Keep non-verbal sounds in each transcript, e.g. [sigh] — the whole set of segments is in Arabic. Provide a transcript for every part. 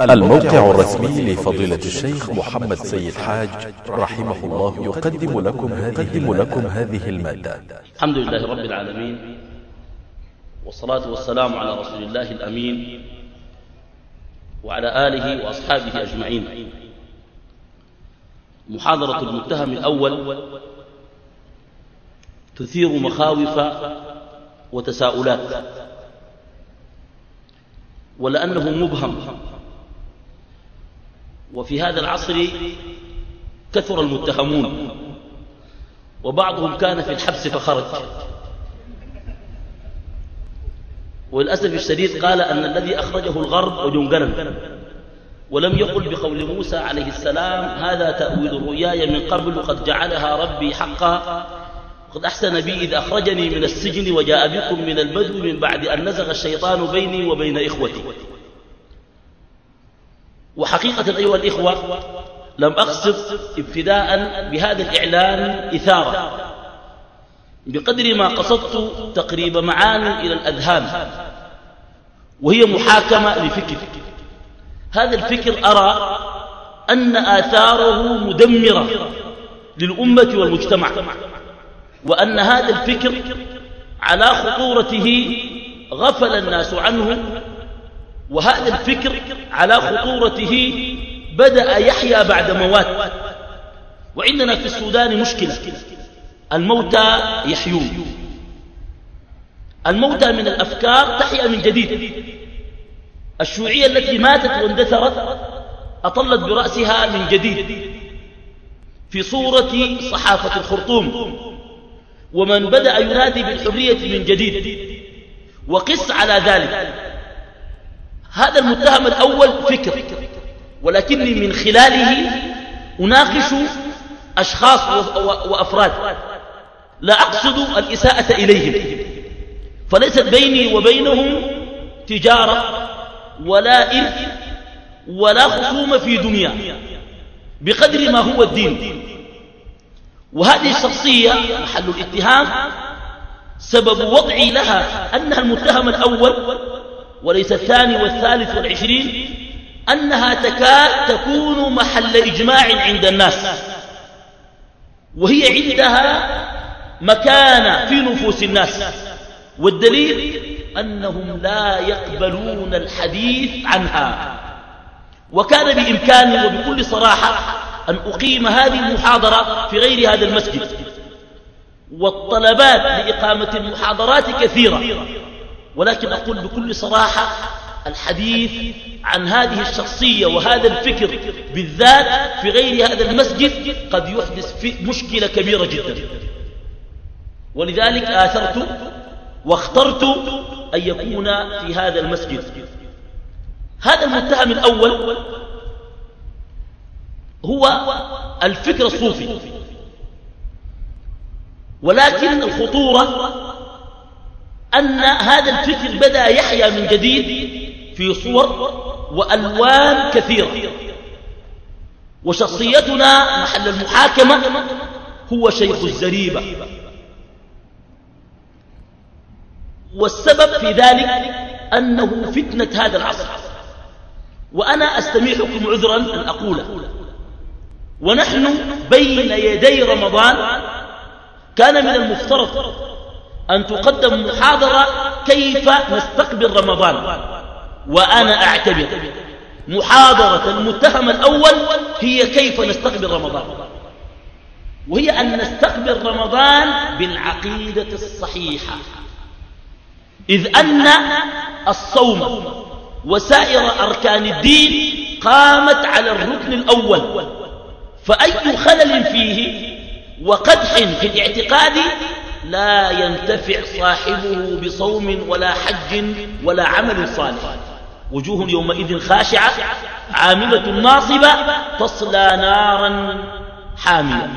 الموقع الرسمي لفضيلة الشيخ محمد سيد حاج رحمه الله يقدم لكم هذه, لكم هذه ا ل م ا د ة الحمد لله رب العالمين والصلاة والسلام على رسول الله الأمين وعلى آله وأصحابه أجمعين. محاضرة المتهم الأول تثير مخاوف وتساؤلات ولأنه مبهم وفي هذا العصر كثر المتهمون وبعضهم كان في الحبس فخرج. وللأسف الشديد قال أن الذي أخرجه الغرب وجنقنا ولم يقل بقول موسى عليه السلام هذا تأويل رؤياي من قبل قد جعلها ربي حقا. قد أحسن بي إذ أخرجني من السجن وجاء بكم من البدو من بعد أن نزغ الشيطان بيني وبين إخوتي. وحقيقة أيها الإخوة لم أقصد ابتداء بهذا الإعلان إثارة. بقدر ما قصدت تقريب معاني إلى الأذهان وهي محاكمة لفكر هذا الفكر أرى أن آثاره مدمرة للأمة والمجتمع وأن هذا الفكر على خطورته غفل الناس عنه وهذا الفكر على خطورته بدأ يحيا بعد موات. وعندنا في السودان مشكلة. الموتى يحيون. الموتى من الأفكار تحيا من جديد. الشيوعية التي ماتت واندثرت أطلت برأسها من جديد. في صورة صحافة الخرطوم. ومن بدأ ينادي بالحرية من جديد. وقس على ذلك. هذا المتهم الأول فكر. ولكني من خلاله أناقش أشخاص وأفراد. لا أقصد الإساءة إليهم. فليست بيني وبينهم تجارة ولا إرث ولا خصومة في دنيا بقدر ما هو الدين. وهذه الشخصية محل الاتهام. سبب وضعي لها أنها المتهم الأول وليس الثاني والثالث والعشرين أنها تكاد تكون محل إجماع عند الناس. وهي عندها مكانة في نفوس الناس. والدليل أنهم لا يقبلون الحديث عنها. وكان بإمكاني وبكل صراحة أن أقيم هذه المحاضرة في غير هذا المسجد. والطلبات لإقامة المحاضرات كثيرة. ولكن أقول بكل صراحة الحديث عن هذه الشخصية وهذا الفكر بالذات في غير هذا المسجد قد يحدث في مشكلة كبيرة جدا. ولذلك آثرت واخترت أن يكون في هذا المسجد. هذا المتهم الأول هو الفكر الصوفي. ولكن الخطورة أن هذا الفكر بدأ يحيا من جديد في صور وألوان كثيرة. وشخصيتنا محل المحاكمة هو شيخ الزريبة. والسبب في ذلك أنه فتنة هذا العصر. وأنا أستميحكم عذرا أن أقوله. ونحن بين يدي رمضان كان من المفترض أن تقدم محاضرة كيف نستقبل رمضان. وأنا أعتبر محاضرة المتهم الأول هي كيف نستقبل رمضان. وهي أن نستقبل رمضان بالعقيدة الصحيحة. إذ أن الصوم وسائر أركان الدين قامت على الركن الأول. فأي خلل فيه وقدح في الاعتقاد لا ينتفع صاحبه بصوم ولا حج ولا عمل صالح. وجوه يومئذ خاشعة عاملة ناصبة تصلى نارا حامية.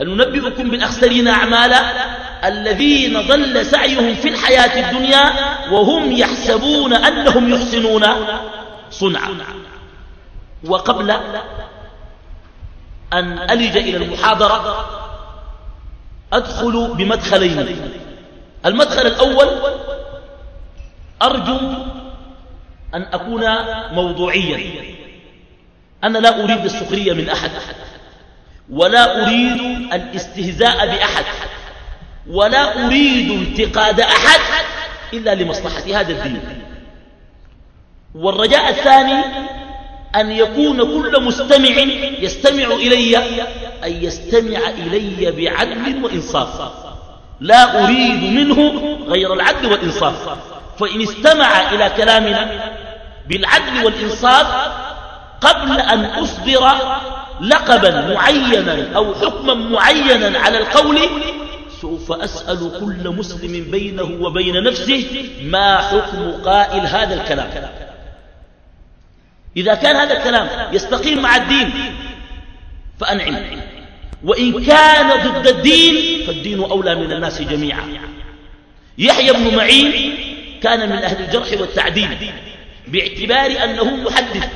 هل ننبئكم بالأخسرين أعمالا؟ الذين ضل سعيهم في الحياة الدنيا وهم يحسبون أنهم يحسنون. صنعا وقبل أن ألج إلى المحاضرة أدخل بمدخلين. المدخل الأول أرجو أن أكون موضوعيا. أنا لا أريد السخرية من أحد ولا أريد الاستهزاء بأحد ولا أريد انتقاد أحد إلا لمصلحة هذا الدين. والرجاء الثاني أن يكون كل مستمع يستمع إلي أن يستمع إلي بعدل وإنصاف. لا أريد منه غير العدل والإنصاف. فإن استمع إلى كلامنا بالعدل والإنصاف قبل أن أصدر لقبا معينا أو حكما معينا على القول سوف أسأل كل مسلم بينه وبين نفسه ما حكم قائل هذا الكلام. إذا كان هذا الكلام يستقيم مع الدين فأنعم. وإن كان ضد الدين فالدين أولى من الناس جميعا. يحيى بن معين كان من أهل الجرح والتعديل باعتبار أنه محدث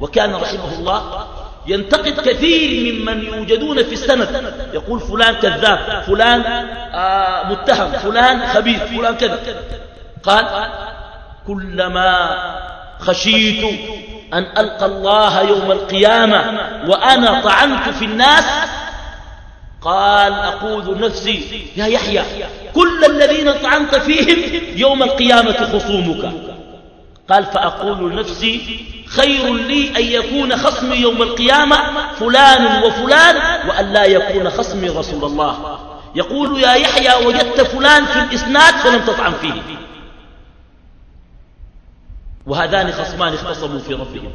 وكان رحمه الله ينتقد كثير ممن يوجدون في السند. يقول فلان كذاب فلان آه متهم فلان خبيث فلان كذا. قال كلما خشيت أن ألقى الله يوم القيامة وأنا طعنت في الناس. قال أقول نفسي يا يحيى كل الذين طعنت فيهم يوم القيامة خصومك. قال فأقول لنفسي خير لي أن يكون خصمي يوم القيامة فلان وفلان وأن لا يكون خصمي رسول الله. يقول يا يحيى وجدت فلان في الإسناد فلم تطعن فيه. وهذان خصمان اختصموا في ربهم.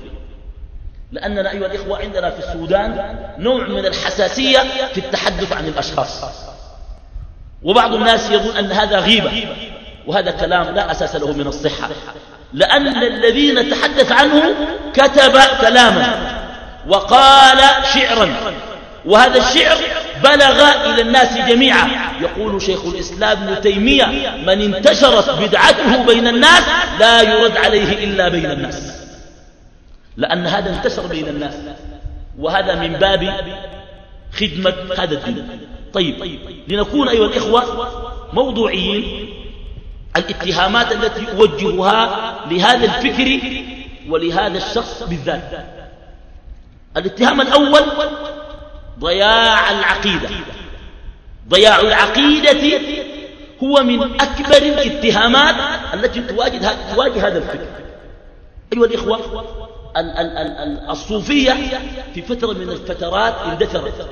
لأننا أيها الإخوة عندنا في السودان نوع من الحساسية في التحدث عن الأشخاص. وبعض الناس يظن أن هذا غيبة وهذا كلام لا أساس له من الصحة. لأن الذين تحدث عنه كتب كلاما وقال شعرا وهذا الشعر بلغ إلى الناس جميعا. يقول شيخ الإسلام ابن تيمية من انتشرت بدعته بين الناس لا يرد عليه إلا بين الناس. لأن هذا انتشر بين الناس. وهذا من باب خدمة هذا الدين. طيب لنكون أيها الإخوة موضوعيين. الاتهامات التي أوجهها لهذا الفكر ولهذا الشخص بالذات. الاتهام الأول ضياع العقيدة. ضياع العقيدة هو من أكبر الاتهامات التي تواجه, تواجه هذا الفكر. أيها الإخوة الصوفية في فترة من الفترات اندثرت.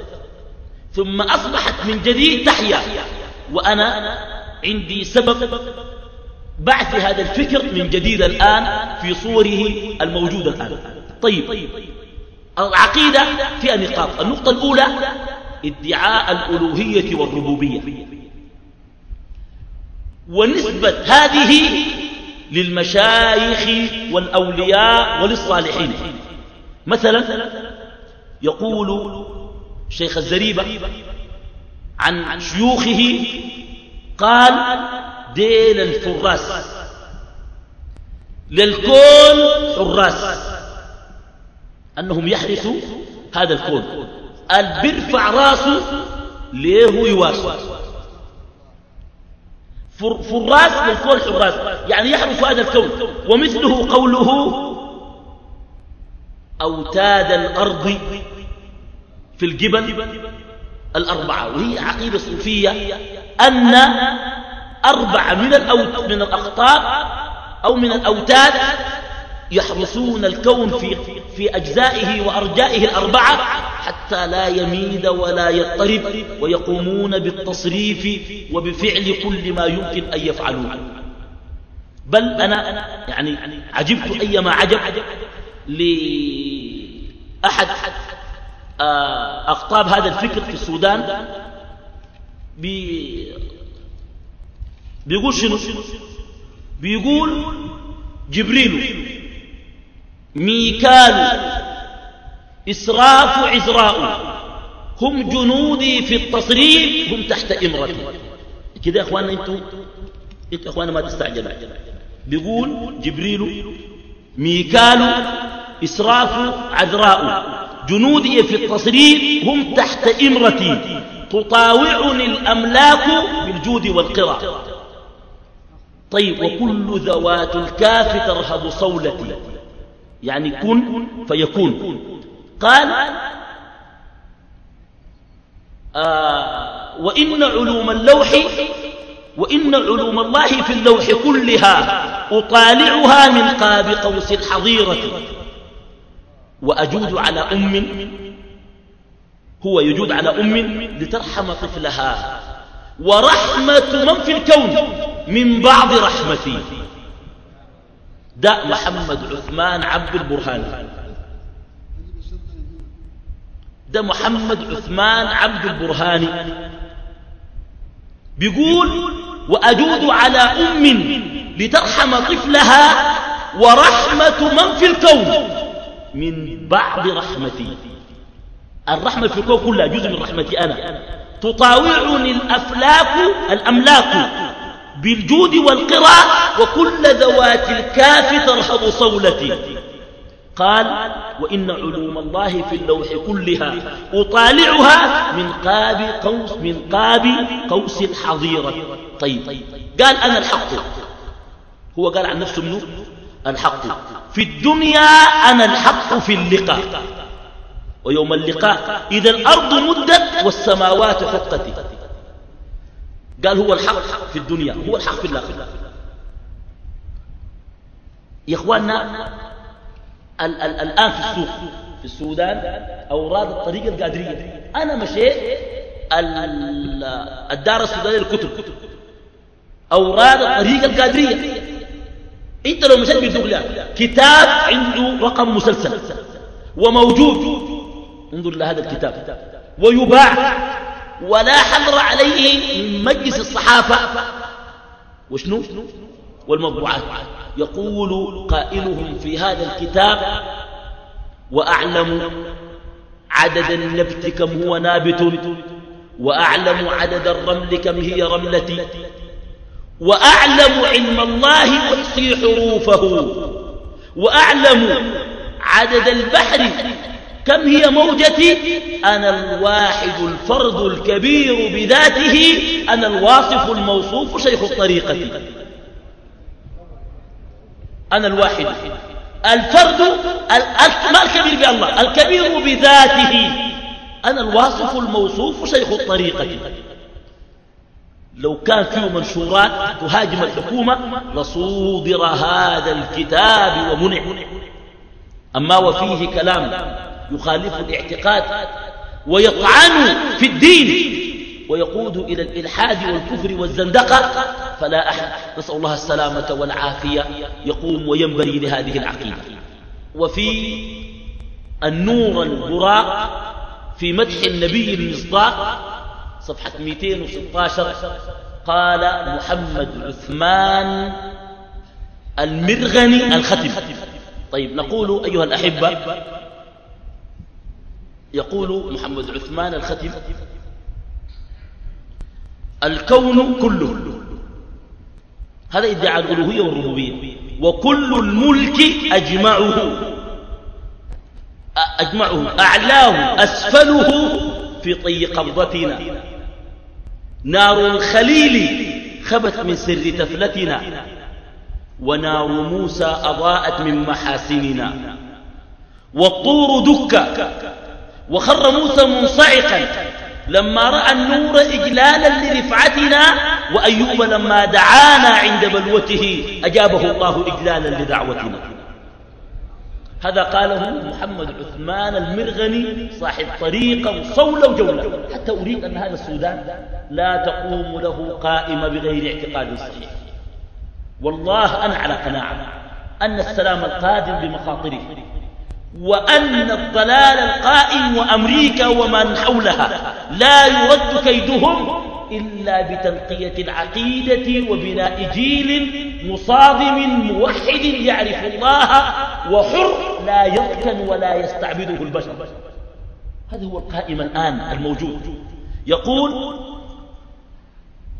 ثم أصبحت من جديد تحيا. وأنا عندي سبب بعث هذا الفكر من جديد الآن في صوره الموجودة الآن. طيب العقيدة فيها نقاط النقطة الأولى ادعاء الألوهية والربوبية. ونسبة هذه للمشايخ والأولياء وللصالحين مثلا يقول شيخ الزريبة عن شيوخه قال ديل الفراس للكون حراس. أنهم يحرسوا هذا الكون. قال بيرفع راسه ليه يواسو فراس للكون حراس يعني يحرس هذا الكون. ومثله قوله أوتاد الأرض في الجبل الأربعة. وهي عقيدة صوفية أن أربعة من, الأوت من الأخطاب أو من الأوتاد يحرسون الكون في, في أجزائه وأرجائه الأربعة حتى لا يميد ولا يضطرب ويقومون بالتصريف وبفعل كل ما يمكن أن يفعلوه. بل أنا يعني عجبت أيما عجب لأحد آه، أخطاب هذا الفكر في السودان بيقول شنو؟ بيقول جبريل ميكال إسراف عزراء هم جنودي في التصريف هم تحت إمرتي. كده يا أخوانا أنتوا أنتوا يا أخوانا ما تستعجلوا. بيقول جبريل ميكال إسراف عزراء. جنودي في التصريف هم تحت إمرتي. تطاوعني الأملاك بالجود والقرى. طيب وكل ذوات الكاف ترهب صولتي. يعني كن فيكون. قال آه وإن علوم اللوح وإن علوم الله في اللوح كلها أطالعها من قاب قوس الحظيرة وأجود على أم هو يجود على أم لترحم طفلها. ورحمة من في الكون من بعض رحمتي. ده محمد عثمان عبد البرهان. ده محمد عثمان عبد البرهاني بيقول وأجود على أم لترحم طفلها ورحمة من في الكون من بعض رحمتي. الرحمة في الكون كلها جزء من رحمتي أنا. تطاوعني الأفلاك الأملاك. بالجود والقراء وكل ذوات الكاف ترهب صولتي. قال وإن علوم الله في اللوح كلها أطالعها من قاب قوس من قاب قوس الحظيرة طيب قال أنا الحق. هو قال عن نفسه منه الحق. في الدنيا أنا الحق في اللقاء. ويوم اللقاء إذا الأرض مدت والسماوات حقت قال هو الحق في الدنيا هو الحق في الآخرة. يا إخواننا ال ال الآن في السوق في السودان أوراد الطريقة القادرية. أنا مشيت الدار السودانية للكتب. أوراد الطريقة القادرية. أنت لو مشيت بدوغلا كتاب عنده رقم مسلسل. وموجود. انظر لهذا الكتاب. ويباع. ولا حظر عليه من مجلس الصحافة. وشنو؟ والمطبوعات يقول قائلهم في هذا الكتاب وأعلم عدد النبت كم هو نابت وأعلم عدد الرمل كم هي رملتي وأعلم علم الله وحصي حروفه وأعلم عدد البحر كم هي موجتي؟ أنا الواحد الفرد الكبير بذاته أنا الواصف الموصوف شيخ الطريقة أنا الواحد. الفرد ما الكبير بالله الكبير بذاته. أنا الواصف الموصوف شيخ الطريقة لو كان فيه منشورات تهاجم الحكومة لصودر هذا الكتاب ومنع. أما وفيه كلام يخالف الاعتقاد ويطعن في الدين ويقود إلى الإلحاد والكفر والزندقة فلا أحد نسأل الله السلامة والعافية يقوم وينبري لهذه العقيدة. وفي النور البراق في مدح النبي المصداق صفحة 216 قال محمد عثمان المرغني الختم طيب نقول أيها الأحبة يقول محمد عثمان الختم الكون كله هذا إدعاء الألوهية والربوبية وكل الملك أجمعه أجمعه أعلاه أسفله في طي قبضتنا. نار الخليل خبت من سر تفلتنا ونار موسى أضاءت من محاسننا. والطور دك وخر موسى منصعقا. لما رأى النور إجلالا لرفعتنا وأيوب لما دعانا عند بلوته أجابه الله إجلالا لدعوتنا. هذا قاله محمد عثمان المرغني صاحب طريقة وصولة وجولة. حتى أريد أن هذا السودان لا تقوم له قائمة بغير اعتقاد صحيح. والله أنا على قناعة أن السلام القادم بمخاطره. وأن الضلال القائم وأمريكا ومن حولها لا يرد كيدهم إلا بتنقية العقيدة وبناء جيل مصادم موحد يعرف الله وحر لا يركن ولا يستعبده البشر. هذا هو القائم الآن الموجود. يقول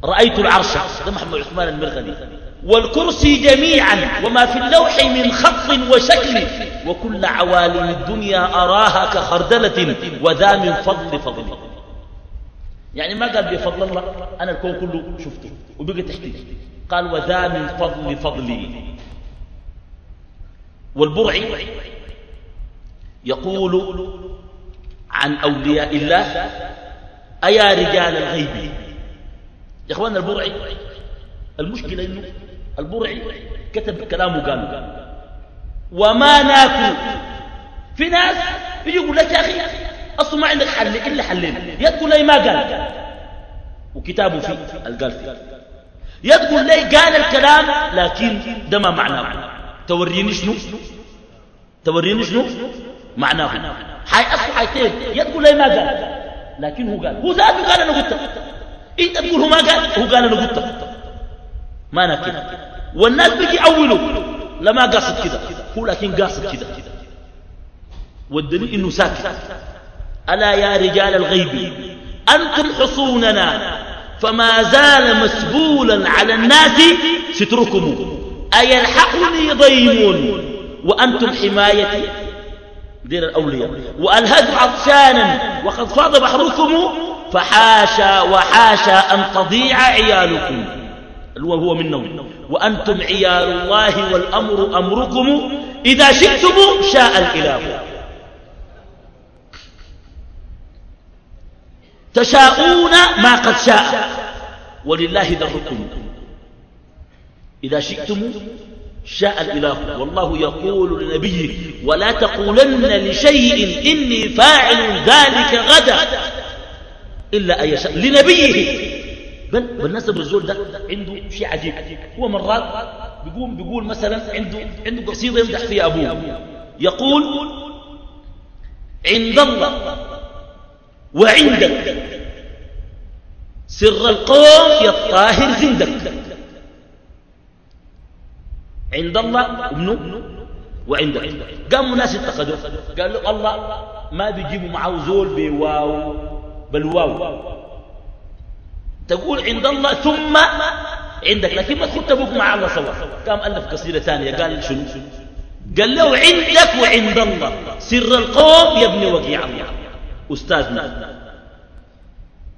رأيت العرش. هذا محمد عثمان المرغني. والكرسي جميعا وما في اللوح من خط وشكل وكل عوالم الدنيا أراها كخردلة وذا من فضل فضل. يعني ما قال بفضل الله أنا الكون كله شفته وبقى تحتي. قال وذا من فضل فضلي والبرعي يقول عن أولياء الله أيا رجال الغيب؟ يا أخوانا البرعي المشكلة إنه البرعي كتب كلامه قال وما ناكل في ناس يقول لك يا أخي أصلا ما عندك حل إلا حلين يقول لي ما قال. وكتابه فيه قال فيه يقول لي قال الكلام لكن ده ما معناه. توريني شنو؟ توريني شنو؟ معناه. حي أصل حيتين يقول لي ما قال. لكن هو قال. هو ذاته قال أنا قلت انت تقول هو ما قال؟ هو قال أنا قلت ما أنا كده والناس بيجي أولوا لما قاصد كده. هو لكن قاصد كده. والدليل إنه ساكت. ألا يا رجال الغيب. أنتم حصوننا. فما زال مسبولا على الناس ستركم. أيلحقني ضيم. وأنتم حمايتي. دير الأولياء. وألهد عطشانا. وقد فاض بحركم. فحاشا وحاشا أن تضيع عيالكم. هو منهم. وأنتم عيال الله والأمر أمركم. إذا شئتم شاء الإله. تشاءون ما قد شاء. ولله دركم إذا شئتم شاء الإله. والله يقول لنبيه ولا تقولن لشيء إني فاعل ذلك غدا إلا أن يشاء. لنبيه. بل بالناس الرجل ده عنده شيء عجيب. هو مرات بيقوم بيقول مثلا عنده عنده قصيدة يمدح فيها أبوه. يقول عند الله وعندك سر القوم يا الطاهر زندك عند الله ابنه وعندك. قاموا ناس اتخذوا قال له الله ما بيجيبوا معه زول بواو بل واو. تقول عند الله ثم عندك. لكن ما تخد تبوك مع الله سوا. قام ألف قصيدة ثانية قال شنو؟ قال له عندك وعند الله. سر القوم يا ابن وقيع الله. أستاذنا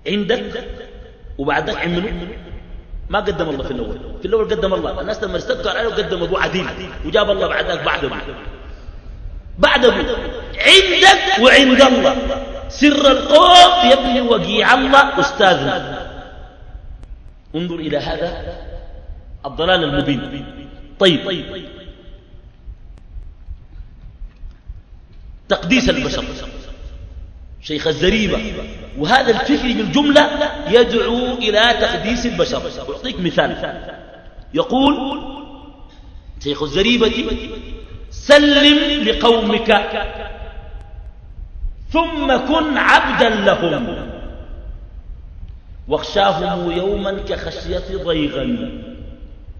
عندك؟ وبعدك عملوا؟ ما قدم الله في الأول. في الأول قدم الله. الناس لما استذكر عليه قدم أبو عديل. وجاب الله بعدك بعد بعد عندك وعند الله. سر القوم يبني وقيع الله. أستاذنا انظر إلى هذا الضلال المبين. طيب. تقديس البشر. شيخ الزريبة. وهذا الفكر بالجملة يدعو إلى تقديس البشر. أعطيك مثال. يقول شيخ الزريبة سلم لقومك ثم كن عبدا لهم. واخشاهم يوما كخشية ضيغا.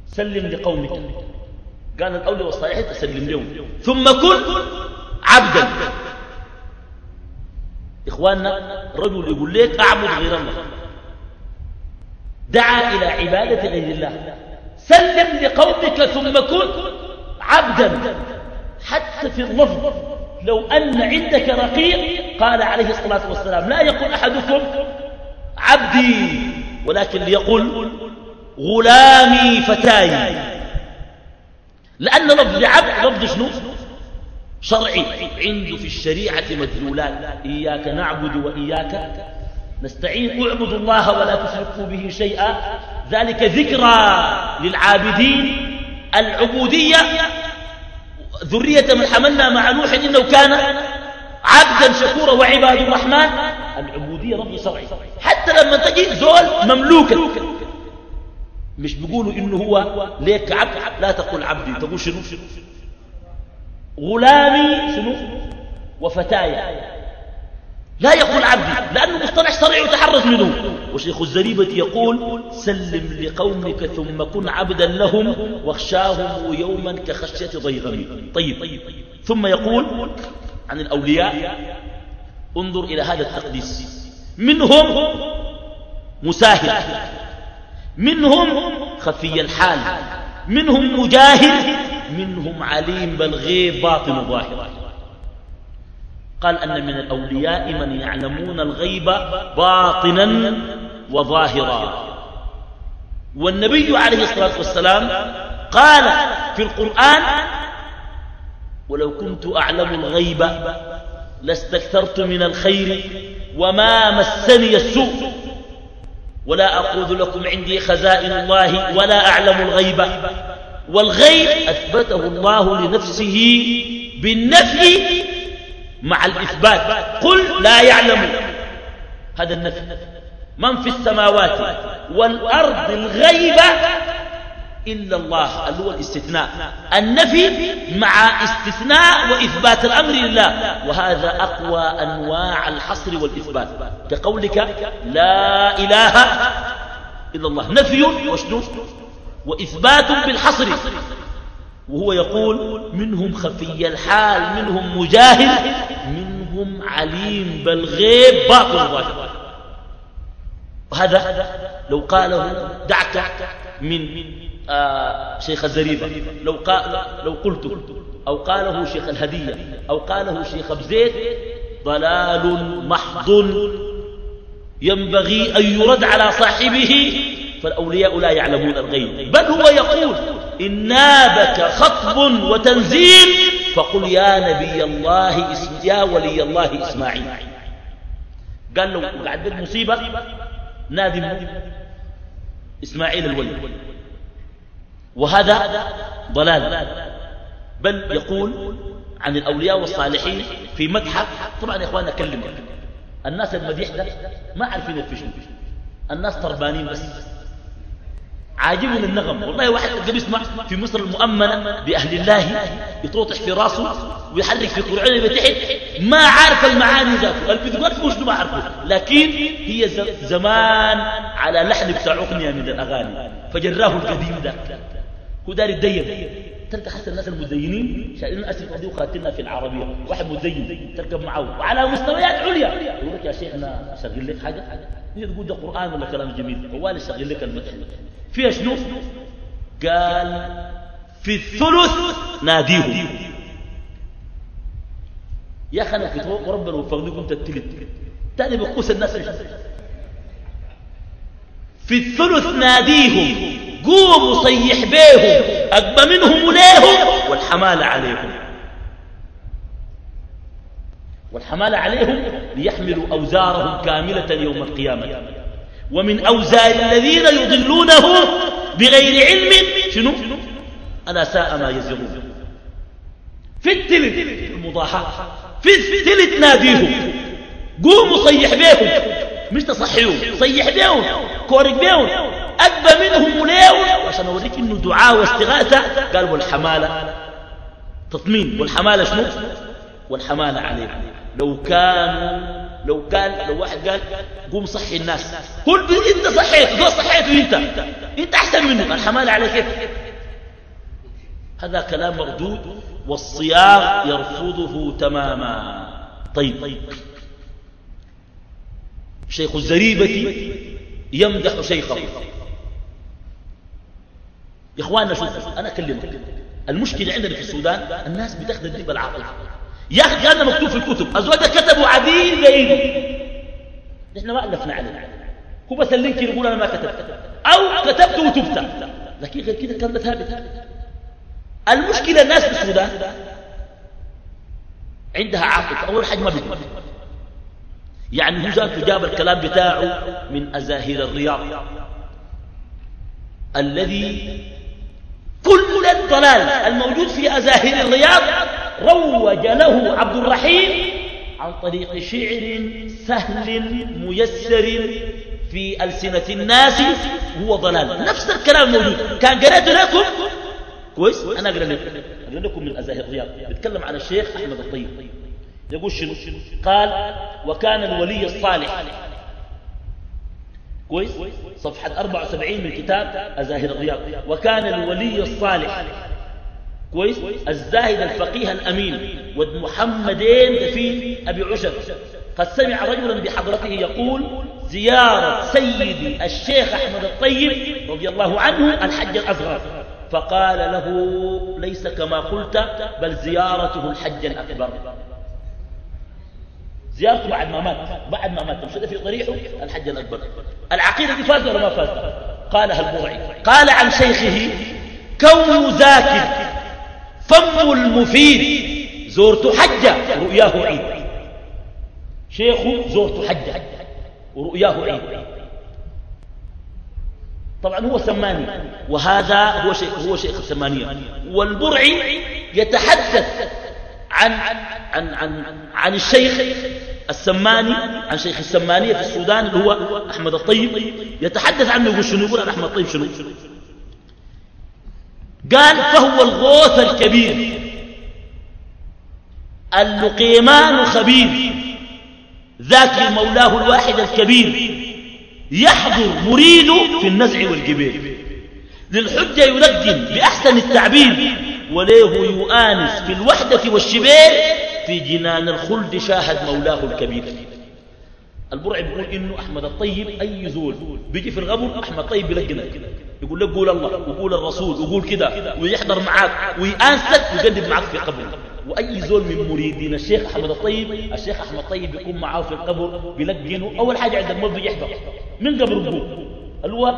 سلم لقومك. قال الأولى والصالح تسلم لهم. ثم كن عبدا. إخواننا رجل يقول لك أعبد غير الله. دعا إلى عبادة غير الله. سلم لقومك ثم كن عبدا. حتى في اللفظ لو أن عندك رقيق قال عليه الصلاة والسلام لا يقول أحدكم عبدي ولكن ليقول غلامي فتاي. لأن لفظ عبد لفظ شنو؟ شرعي. عنده في الشريعة مدلولات. إياك نعبد وإياك نستعين. اعبدوا الله ولا تشركوا به شيئا. ذلك ذكرى للعابدين. العبودية ذرية من حملنا مع نوح إنه كان عبدا شكورا وعباد الرحمن. العبودية رب شرعي. حتى لما تجي زول مملوكا مش بيقولوا إنه هو ليك عبد. لا تقول عبدي. تقول شنو؟ غلامي شنو؟ وفتايا. لا يقول عبدي. لأنه مصطلح شرعي وتحرز منه. وشيخ الزريبة يقول سلم لقومك ثم كن عبدا لهم واخشاهم يوما كخشية ضيغم. طيب. ثم يقول عن الأولياء. انظر إلى هذا التقديس. منهم مساهل. منهم خفي الحال. منهم مجاهد. منهم عليم بالغيب باطن ظاهر. قال أن من الأولياء من يعلمون الغيب باطنا وظاهرا. والنبي عليه الصلاة والسلام قال في القرآن ولو كنت أعلم الغيب لاستكثرت من الخير وما مسني السوء. ولا أقول لكم عندي خزائن الله ولا أعلم الغيب. والغيب أثبته الله لنفسه بالنفي مع الإثبات. قل لا يعلم. هذا النفي. من في السماوات والأرض الغيبة إلا الله. اللي هو الاستثناء. النفي مع استثناء وإثبات الأمر لله. وهذا أقوى أنواع الحصر والإثبات. كقولك لا إله إلا الله. نفي وشنو؟ وإثبات بالحصر. وهو يقول منهم خفي الحال منهم مجاهد منهم عليم بالغيب. باطل ظاهر وهذا لو قاله دعك من آه شيخ الزريبة. لو, قال لو قلت أو قاله شيخ الهدية أو قاله شيخ بزيد ضلال محض ينبغي أن يرد على صاحبه فالأولياء لا يعلمون الغيب. بل هو يقول إن نابك خطب وتنزيل فقل يا نبي الله يا ولي الله إسماعيل. قال له قعدت مصيبة نادم إسماعيل الولي. وهذا ضلال. بل يقول عن الأولياء والصالحين في مدحة طبعا يا إخواننا أكلم الناس المديح ده ما عارفين الفشل الناس طربانين بس. عاجبهم النغم. والله واحد قبل يسمع في مصر المؤمنة بأهل الله يطوطح في راسه ويحرك في قرعين بتحت ما عارف المعاني ذاته. البدقات مش ما عارفه. لكن هي زمان على لحن بتاع أغنية من الأغاني. فجراه القديم ده هو دار الدين تلقى حتى الناس المزينين شايلين أسف قضيه وخاتلنا في العربية. واحد مزين تركب معه. وعلى مستويات عليا. يقول لك يا شيخنا أشغل لك حاجة؟ هي تقول ده قرآن ولا كلام جميل؟ هو أشغل لك المدح. فيها شنو؟ قال في الثلث ناديه يا أخي أنا في وربنا وفقني كنت التلت. تاني بقوس الناس في الثلث ناديهم. قوموا صيح بيهم أقبى منهم وليهم والحمال عليهم. والحمال عليهم ليحملوا أوزارهم كاملة يوم القيامة. ومن أوزار الذين يضلونه بغير علم شنو؟ أنا ساء ما يزرون. في التلت المضاحة في التلت ناديهم. قوموا صيح بيهم. مش تصحيهم صيح بيهم كورك بيهم. أكبر منهم وليه عشان أوريك إنه دعاء واستغاثة. قال والحمالة. تطمين. والحمالة شنو؟ والحمالة عليهم. لو كانوا لو كان لو واحد قال قوم صحي الناس. قل أنت صحيت. قول صحيته أنت. أنت أحسن منه الحمالة على كيف؟ هذا كلام مردود والصياغ يرفضه تماما. طيب. شيخ الزريبة يمدح شيخه. يا إخواننا شوفوا أنا أكلمك. المشكلة عندنا في السودان الناس بتاخذ الدين بالعقل يا أخي كان مكتوب في الكتب ازواج كتبوا عديل بايده نحن ما ألفنا عليه هو بس اللينك يقول أنا ما كتبت. أو كتبت وتبت لكن غير كده كان ثابت المشكلة الناس في السودان عندها عاطفة. أول حاجة ما بيقول يعني هو ذاته جاب الكلام بتاعه من أزاهر الرياض. الذي كل الضلال الموجود في أزاهر الرياض روج له عبد الرحيم عن طريق شعر سهل ميسر في ألسنة الناس هو ضلال. نفس الكلام موجود. كان قرأت لكم؟ كويس؟ أنا أقرأ لكم. أقرأ لكم من أزاهر الرياض. بيتكلم عن الشيخ أحمد الطيب. يقول شنو؟ قال وكان الولي الصالح. كويس؟ صفحة 74 من كتاب أزاهر الرياض وكان الولي الصالح. كويس؟ الزاهد الفقيه الأمين. محمدين في أبي عشر. قد سمع رجلا بحضرته يقول زيارة سيدي الشيخ أحمد الطيب رضي الله عنه الحج الأصغر. فقال له ليس كما قلت بل زيارته الحج الأكبر. زيارته بعد ما مات بعد ما مات. مشى في ضريحه الحج الأكبر. العقيدة دي فاز ولا ما فاز قالها البرعي قال عن شيخه كون ذاكر فم المفيد زرت حجة رؤياه عيد شيخه زرت حجة ورؤياه عيد طبعا هو سماني وهذا هو شيخ هو شيخ السمانية. والبرعي يتحدث عن عن عن عن الشيخ السماني عن شيخ السمانية في السودان اللي هو أحمد الطيب يتحدث عنه يقول شنو؟ يقول عن أحمد الطيب شنو؟ قال فهو الغوث الكبير اللقيمان خبير ذاكر مولاه الواحد الكبير يحضر مريد في النزع والجبير للحجة يلقن بأحسن التعبير وليه يؤانس في الوحدة والشبير في جنان الخلد شاهد مولاه الكبير. البرع بيقول إنه أحمد الطيب أي زول بيجي في القبر أحمد الطيب بيلقنك يقول لك قول الله وقول الرسول وقول كده ويحضر معاك ويأنسك ويقدم معاك في قبر وأي زول من مريدين الشيخ أحمد الطيب الشيخ أحمد الطيب بيكون معاه في القبر بيلقنه أول حاجة عند الموت يحضر. من قبر الوا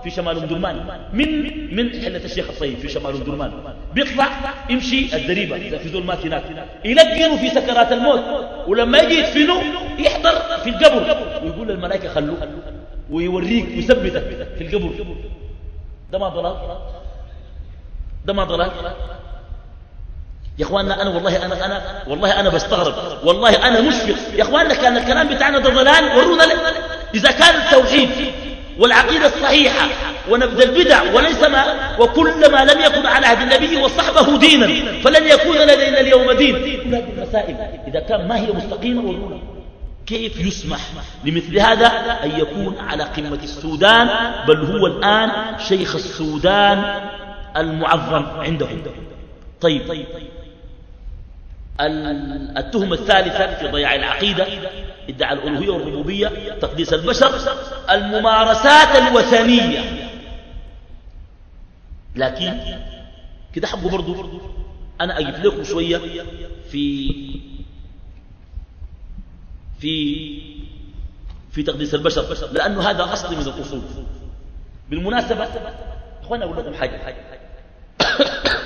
في شمال ام درمان. من من حلة الشيخ الطيب في شمال ام درمان. بيطلع يمشي الدريبة في زول مات هناك يلقنوا في سكرات الموت. ولما يجي يدفنوا يحضر في القبر. ويقول للملائكة خلوه. ويوريك ويثبتك في القبر. ده ما ضلال. ده ما ضلال. يا إخواننا أنا والله أنا أنا والله أنا بستغرب. والله أنا مشفق. يا إخواننا كان الكلام بتاعنا ده ضلال ورونا إذا كان التوحيد والعقيدة الصحيحة ونبذ البدع وليس ما وكل ما لم يكن على عهد النبي وصحبه دينا فلن يكون لدينا اليوم دين. كل هذه المسائل إذا كان ما هي مستقيمة كيف يسمح لمثل هذا أن يكون على قمة السودان بل هو الآن شيخ السودان المعظم عندهم؟ طيب التهمة الثالثة في ضياع العقيدة ادعى الألوهية والربوبية تقديس البشر الممارسات الوثنية. لكن كده حبه برضو أنا أجيب لكم شوية في في في تقديس البشر لأنه هذا أصل من الأصول. بالمناسبة أخوانا أقول لكم حاجة. [coughs]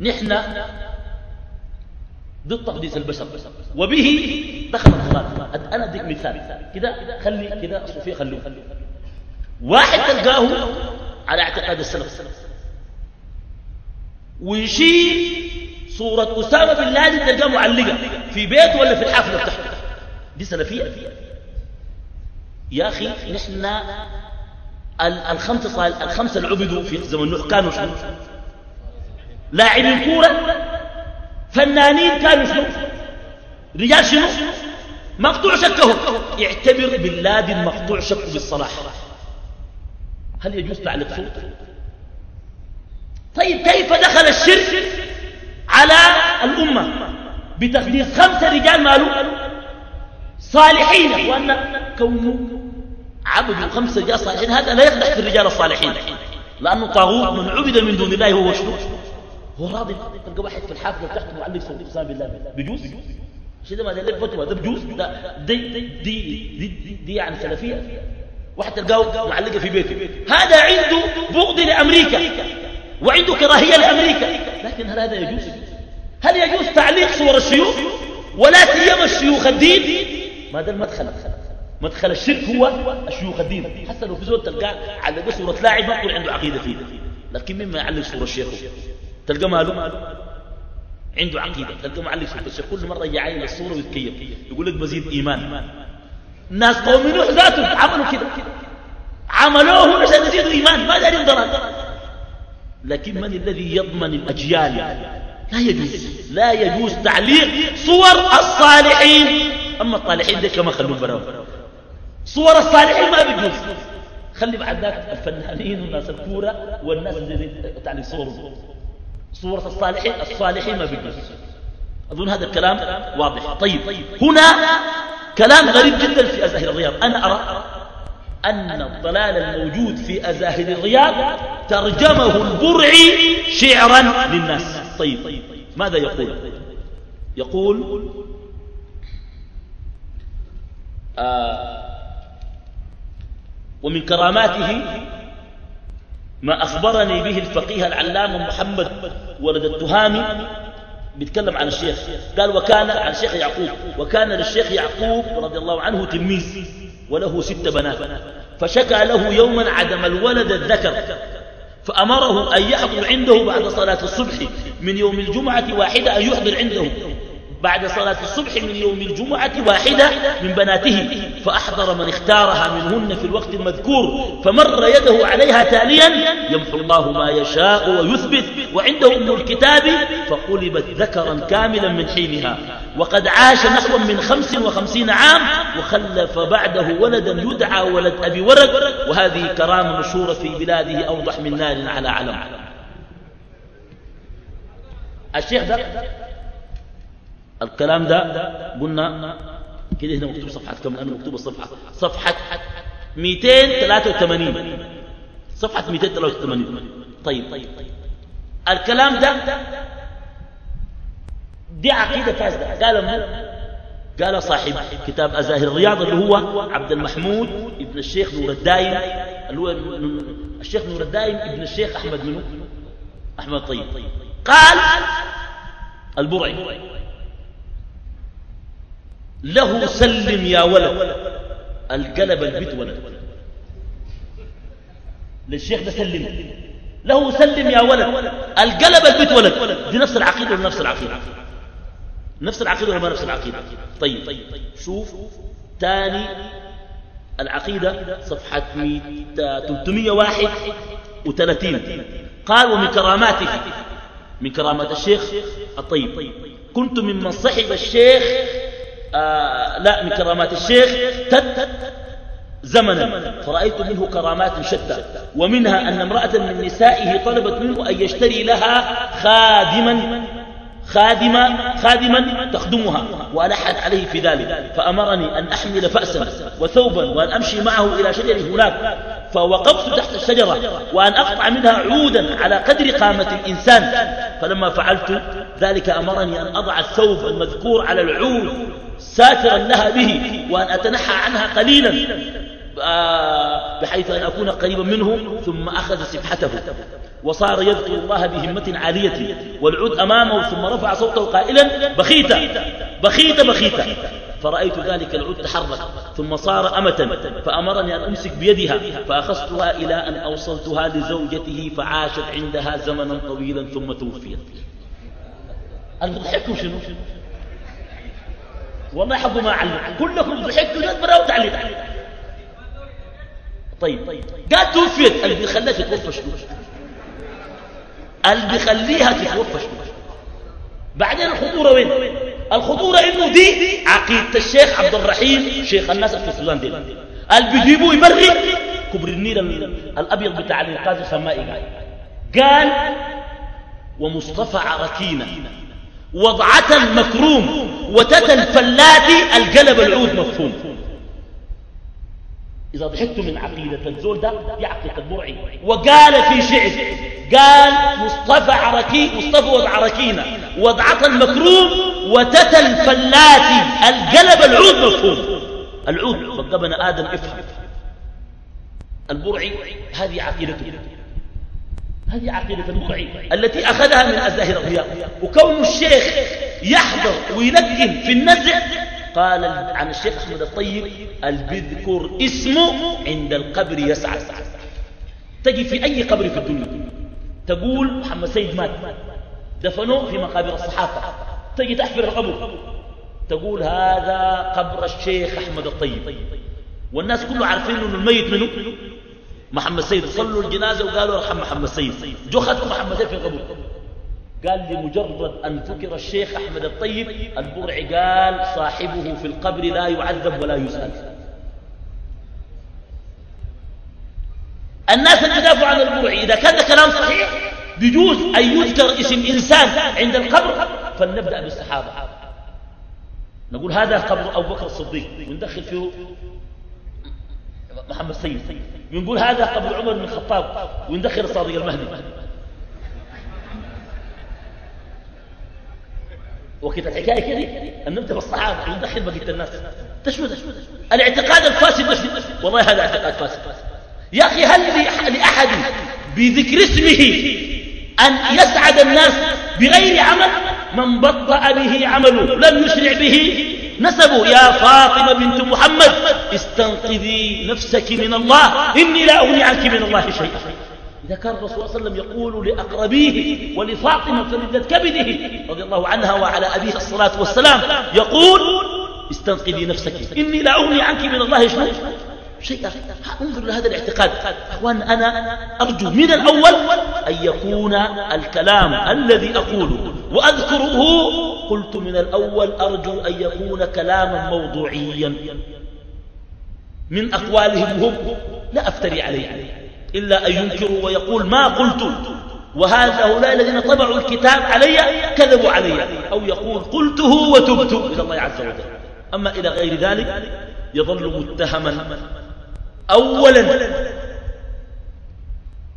نحن ضد تقديس البشر. وبه دخل الضلال. أنا أديك مثال. كده خلي كده الصوفية خلوه. واحد تلقاه على اعتقاد السلف. ويشيل صورة أسامة بن لادن تلقاه معلقة في بيت ولا في الحافلة بتاعته. دي سلفية. يا أخي نحن الخمسة الخمسة اللي عبدوا في زمن نوح كانوا شنو؟ لاعبين كورة. فنانين كانوا شنو؟ رجال شنو؟ مقطوع شكهم. اعتبر باللادن مقطوع شكه بالصلاح. هل يجوز تعليق صوت طيب كيف دخل الشرك على الأمة؟ بتقديس خمسة رجال مالوا صالحين. وأن كونه عبدوا خمسة رجال صالحين هذا لا يقدح في الرجال الصالحين. لأنه طاغوت من عبد من دون الله هو شنو؟ هو راضي؟ تلقى واحد في الحافلة بتاعته معلق صوت اسامه بالله. بيجوز شيء ده؟ ما ده فتوى. ده بجوز؟ ده دي دي دي, دي, دي يعني سلفية. واحد تلقاه معلقة في بيته. هذا عنده بغض لأمريكا وعنده كراهية لأمريكا. لكن هل هذا يجوز؟ هل يجوز تعليق صور الشيوخ؟ ولا سيما الشيوخ الدين؟ ما ده المدخل. مدخل الشرك هو الشيوخ الدين. حتى لو في زول تلقاه علق صورة لاعب ما يقول عنده عقيدة فيه. لكن مما يعلق صورة الشيخ تلقى ماله؟ عنده عقيدة. تلقى معلق صورة الشيخ كل مرة يعين الصورة ويتكيف يقول لك بزيد إيمان. ناس قوم نوح ذاتهم عملوا كده. عملوه عشان يزيدوا إيمان. ما دارين ضلال لكن من الذي يضمن الأجيال؟ لا يجوز. لا يجوز تعليق صور الصالحين. أما الصالحين دي كما خلوا براو صور الصالحين ما بيجوز. خلي بعد ذاك الفنانين والناس الكورة والناس اللي تعليق صورهم. صورة الصالحين الصالحين ما بيجوز. أظن هذا الكلام واضح. طيب هنا كلام غريب جدا في أزاهر الرياض. أنا أرى أن الضلال الموجود في أزاهر الرياض ترجمه البرعي شعرا للناس. طيب ماذا يقول؟ يقول آه ومن كراماته ما أخبرني به الفقيه العلامة محمد ولد التهامي بيتكلم عن الشيخ. قال وكان عن الشيخ يعقوب وكان للشيخ يعقوب رضي الله عنه تلميذ وله ست بنات. فشكى له يوما عدم الولد الذكر فأمره أن يحضر عنده بعد صلاة الصبح من يوم الجمعة واحدة أن يحضر عنده. بعد صلاة الصبح من يوم الجمعة واحدة من بناته فأحضر من اختارها منهن في الوقت المذكور فمر يده عليها تاليا يمحو الله ما يشاء ويثبت وعنده أم الكتاب فقلبت ذكرا كاملا من حينها. وقد عاش نحو من خمس وخمسين عام وخلف بعده ولدا يدعى ولد أبي ورق وهذه كرامة مشهورة في بلاده أوضح من نار على علم. الشيخ ده الكلام ده قلنا كده هنا مكتوب صفحة كم؟ لأنه مكتوب الصفحة. صفحة 283 صفحة 283 طيب. الكلام ده دي عقيدة فاسدة. قال قال صاحب كتاب أزاهر الرياض اللي هو عبد المحمود ابن الشيخ نور الدايم. اللي هو الشيخ نور الدايم ابن الشيخ أحمد منه أحمد طيب. قال البرعي. له سلم يا ولد. القلب البيت ولد. للشيخ ده سلم. له سلم يا ولد. القلب البيت ولد. دي نفس العقيدة ولا نفس العقيدة؟ نفس العقيدة ولا ما نفس العقيدة؟ طيب شوف تاني العقيدة صفحة 331 قال ومن كراماته من كرامات الشيخ. الطيب كنت ممن صحب الشيخ آه لا من كرامات الشيخ تت زمنا. فرأيت منه كرامات شتى ومنها أن امرأة من نسائه طلبت منه أن يشتري لها خادما خادما خادما تخدمها وألحت عليه في ذلك. فأمرني أن أحمل فأسا وثوبا وأن أمشي معه إلى شجر هناك. فوقفت تحت الشجرة وأن أقطع منها عودا على قدر قامة الإنسان. فلما فعلت ذلك أمرني أن أضع الثوب المذكور على العود ساترا لها به وأن أتنحى عنها قليلا آه، بحيث أن أكون قريبا منه ثم أخذ سبحته وصار يذكر الله بهمة عالية والعود أمامه ثم رفع صوته قائلا بخيت بخيت بخيت. فرأيت ذلك العود تحرك ثم صار أمة فأمرني أن أمسك بيدها فأخذتها إلى أن أوصلتها لزوجته فعاشت عندها زمنا طويلا ثم توفيت. المضحك شنو؟ والله حظوا ما علم. كلكم ضحكتوا جد برا وتعليق طيب قال توفيت. اللي بيخليها تتوفى شنو؟ اللي بيخليها تتوفى شنو؟ بعدين الخطورة وين؟ الخطورة إنه دي عقيدة الشيخ عبد الرحيم شيخ الناس في السودان دي. اللي بيجيبوه يمرق كبر النيل الأبيض بتاع الانقاذ الخمائي قال ومصطفى عركينة وضعة مكروم وتتى الفلات القلب العود مفهوم. إذا ضحكت من عقيدة الزول ده يعقد البرعي. وقال في شعر قال مصطفى عركي مصطفى عركينا وضعة المكروم وتتى الفلات القلب العود مفهوم. العود فقبنا آدم إفهم. البرعي هذه عقيدته. هذه عقيدة البرعي التي أخذها من الزاهر الرياض وكون الشيخ يحضر ويلقن في النزع قال عن الشيخ أحمد الطيب البذكر اسمه عند القبر يسعى. تجي في أي قبر في الدنيا تقول محمد سيد مات دفنوه في مقابر الصحافة. تجي تحفر القبر تقول هذا قبر الشيخ أحمد الطيب. والناس كله عارفين إنه الميت منه. محمد سيد صلوا الجنازة وقالوا أرحم محمد سيد. جو خدوا محمد سيد في القبر. قال لمجرد أن ذكر الشيخ أحمد الطيب البرع قال صاحبه في القبر لا يعذب ولا يسأل. الناس اللي دافعوا عن البرع إذا كان كلام صحيح بيجوز أن يذكر اسم إنسان عند القبر فلنبدأ بالصحابة. نقول هذا قبر أبو بكر الصديق وندخل فيه محمد سيد. ونقول هذا قبر عمر بن الخطاب وندخل الصادق المهدي. وكده الحكاية كده النمت بالصحابة يدخل بقية الناس. تشو الاعتقاد الفاسد. والله هذا اعتقاد فاسد. يا أخي هل لأحد بذكر اسمه أن يسعد الناس بغير عمل؟ من بطأ به عمله لم يسرع به نسبه يا فاطمة بنت محمد. استنقذي نفسك من الله. إني لا أغني عنك من الله شيئا. إذا كان الرسول صلى الله عليه وسلم يقول لأقربيه ولفاطمة فلذة كبده رضي الله عنها وعلى أبيها الصلاة والسلام يقول استنقذي نفسك. إني لا أغني عنك من الله شيئا. شيئا. انظر لهذا الاعتقاد أخوان أنا أرجو من الأول أن يكون الكلام الذي أقوله. وأذكره قلت من الأول أرجو أن يكون كلاما موضوعيا. من أقوالهم هم لا أفتري عليه إلا أن ينكروا ويقول ما قلت وهذا هؤلاء الذين طبعوا الكتاب علي كذبوا علي أو يقول قلته وتبت إلى الله عز وجل. أما إلى غير ذلك يظل متهما أولا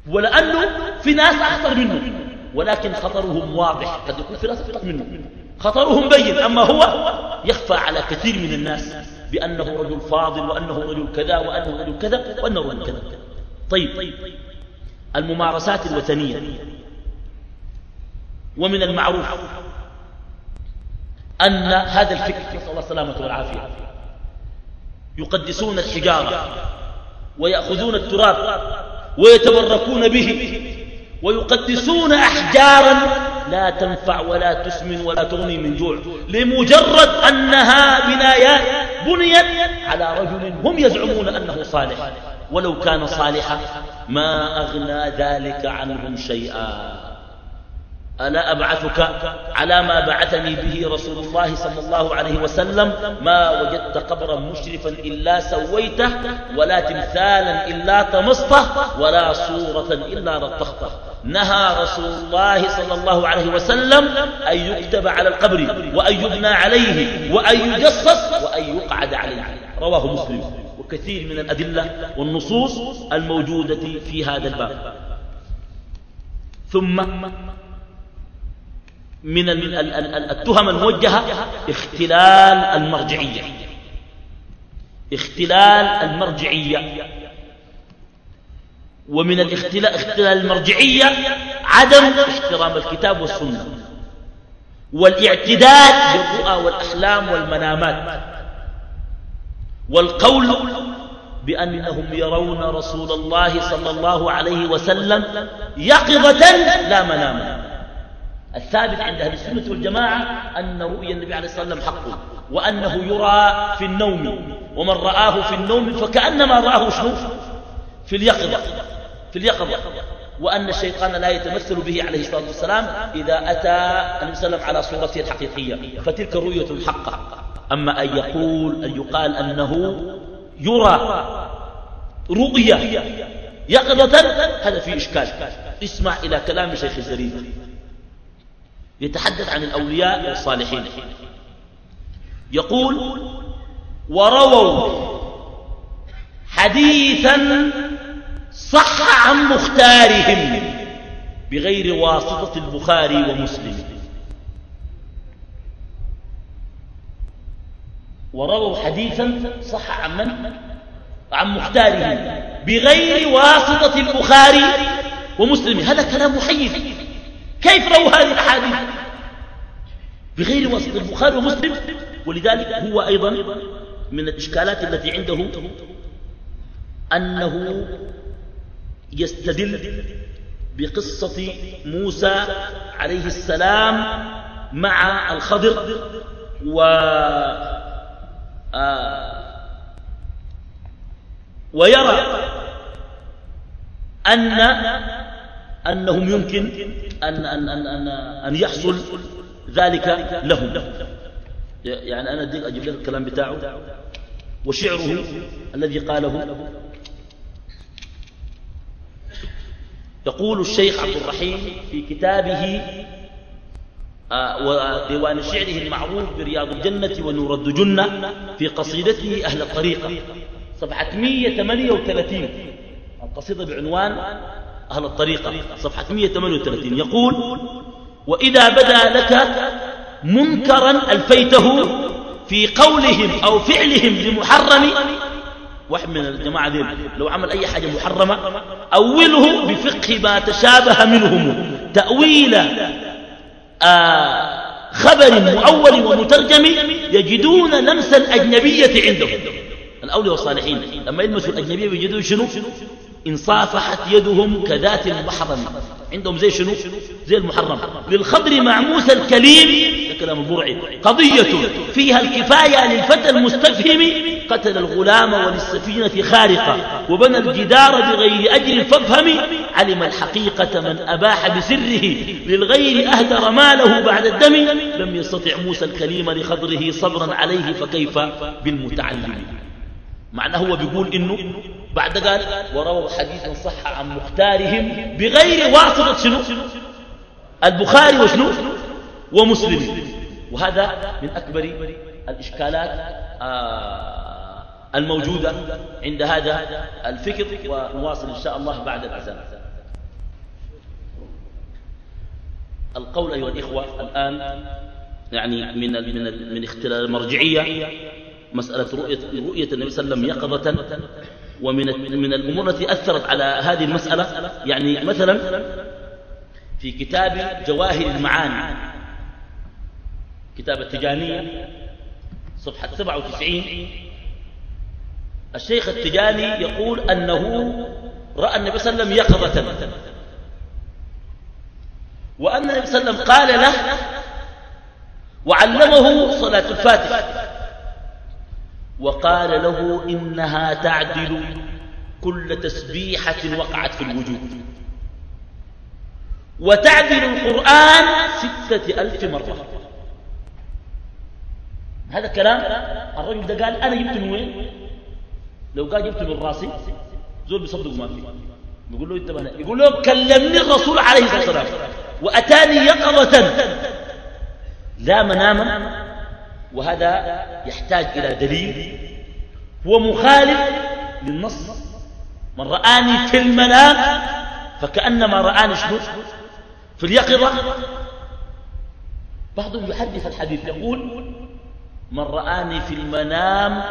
ولأنه في ناس أخطر منه. ولكن خطرهم واضح. قد يكون في ناس منه. خطرهم بين. أما هو يخفى على كثير من الناس بأنه رجل فاضل وأنه رجل كذا وأنه رجل كذا وأنه رجل كذا. طيب. الممارسات الوثنية ومن المعروف أن هذا الفكر نسأل الله السلامة والعافية يقدسون الحجارة ويأخذون التراب ويتبركون به ويقدسون أحجارا لا تنفع ولا تسمن ولا تغني من جوع لمجرد أنها بنايات بنيت على رجل هم يزعمون أنه صالح. ولو كان صالحا ما أغنى ذلك عنهم شيئا. ألا أبعثك على ما بعثني به رسول الله صلى الله عليه وسلم. ما وجدت قبرا مشرفا إلا سويته ولا تمثالا إلا طمسته ولا صورة إلا رطخته نهى رسول الله صلى الله عليه وسلم أن يكتب على القبر وأن يبنى عليه وأن يجصص وأن يقعد عليه. رواه مسلم. وكثير من الأدلة والنصوص الموجودة في هذا الباب. ثم من التهم الموجهة اختلال المرجعية. اختلال المرجعية. ومن الاختلال اختلال المرجعية عدم احترام الكتاب والسنة والاعتداد بالرؤى والأحلام والمنامات والقول بأنهم يرون رسول الله صلى الله عليه وسلم يقظة لا مناما الثابت عند أهل السنة والجماعة أن رؤيا النبي عليه الصلاة والسلام حق وأنه يرى في النوم ومن رآه في النوم فكأنما رآه شنو؟ في اليقظة في اليقظة. وأن الشيطان لا يتمثل به عليه الصلاة والسلام إذا أتى النبي صلى الله عليه وسلم على صورته الحقيقية فتلك رؤية حقة. أما أن يقول أن يقال أنه يرى رؤية يقظة هذا فيه إشكال. اسمع إلى كلام شيخ الزرير يتحدث عن الأولياء والصالحين. يقول ورووا حديثا صح عن مختارهم بغير واسطة البخاري ومسلم. ورووا حديثا صح عن من؟ عن مختارهم بغير واسطة البخاري ومسلم. هذا كلام محيف كيف رووا هذه الأحاديث؟ بغير واسطة البخاري ومسلم. ولذلك هو أيضا من الإشكالات التي عنده أنه يستدل بقصة موسى عليه السلام مع الخضر و آه ويرى أن أنهم يمكن أن, أن, أن, أن, أن يحصل ذلك لهم. يعني أنا أجيب لك الكلام بتاعه. وشعره الذي قاله. يقول الشيخ عبد الرحيم في كتابه آه، وديوان شعره المعروف برياض الجنة ونور الدجنة في قصيدته أهل الطريقة صفحة 138 القصيدة بعنوان أهل الطريقة صفحة 138 يقول وإذا بدا لك منكرا ألفيته في قولهم أو فعلهم لمحرم واحد من الجماعة ذي لو عمل أي حاجة محرمة أوله بفقه ما تشابه منهم تأويل آه خبر مؤول ومترجم يجدون لمس الأجنبية عندهم. الأولياء والصالحين لما يلمسوا الأجنبية يجدون شنو؟ إن صافحت يدهم كذات المحرم. عندهم زي شنو؟ زي المحرم. للخضر مع موسى الكليم كلام البرعي قضية فيها الكفاية للفتى المستفهم قتل الغلام وللسفينة خارقة. وبنى الجدار بغير أجر فافهم علم الحقيقة من أباح بسره. للغير أهدر ماله بعد الدم. لم يستطع موسى الكليم لخضره صبرا عليه فكيف بالمتعلم؟ معناه هو بيقول إنه بعد قال ورووا حديثا صح عن مختارهم بغير واسطة شنو؟ البخاري وشنو؟ ومسلم. وهذا من أكبر الإشكالات آه، الموجودة عند هذا الفكر ونواصل إن شاء الله بعد الأذان. القول أيها الإخوة الآن يعني من من من اختلال المرجعية مسألة رؤية, رؤية النبي صلى الله عليه وسلم يقظة ومن من الأمور التي أثرت على هذه المسألة يعني مثلا في كتاب جواهر المعاني كتاب التجانية صفحة 97 الشيخ التجاني يقول أنه رأى النبي صلى الله عليه وسلم يقظة وأن النبي صلى الله عليه وسلم قال له وعلمه صلاة الفاتحة. وقال له إنها تعدل كل تسبيحة وقعت في الوجود. وتعدل القرآن ستة ألف مرة. هذا كلام الرجل ده قال أنا جبته من وين؟ لو قال جبته من راسي زول بيصدق ما فيه بيقول له إنت يقول له كلمني الرسول عليه الصلاة والسلام. وأتاني يقظة. لا مناما وهذا يحتاج إلى دليل. هو مخالف للنص. من رآني في المنام فكأنما رآني شنو؟ في اليقظة. بعضهم يحدث الحديث يقول من رآني في المنام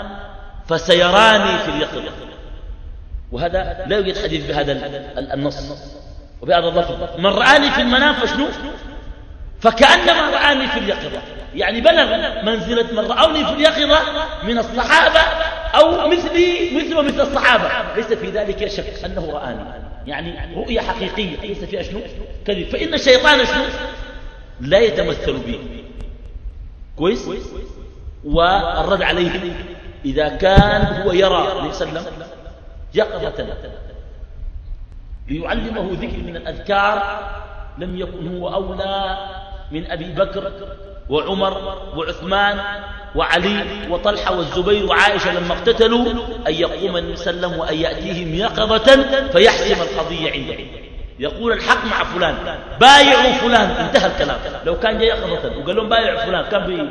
فسيراني في اليقظة. وهذا لا يوجد حديث بهذا النص. وبهذا اللفظ من رآني في المنام فشنو؟ فكأنما رآني في اليقظة. يعني بلغ منزلة من رأوني في اليقظة من الصحابة أو مثلي مثل مثل الصحابة. ليس في ذلك شك أنه رآني. يعني رؤية حقيقية. ليس فيها شنو؟ كذب. فإن الشيطان شنو؟ لا يتمثل به كويس؟ والرد عليه إذا كان هو يرى عليه وسلم يقظة. ليعلمه ذكر من الأذكار لم يكن هو أولى من أبي بكر وعمر وعثمان وعلي وطلحة والزبير وعائشة لما اقتتلوا أن يقوم النبي صلى الله عليه وسلم وأن يأتيهم يقظة فيحسم القضية عنده. يقول الحق مع فلان بايعوا فلان. انتهى الكلام. لو كان جاي يقظة وقال لهم بايعوا فلان. كان بي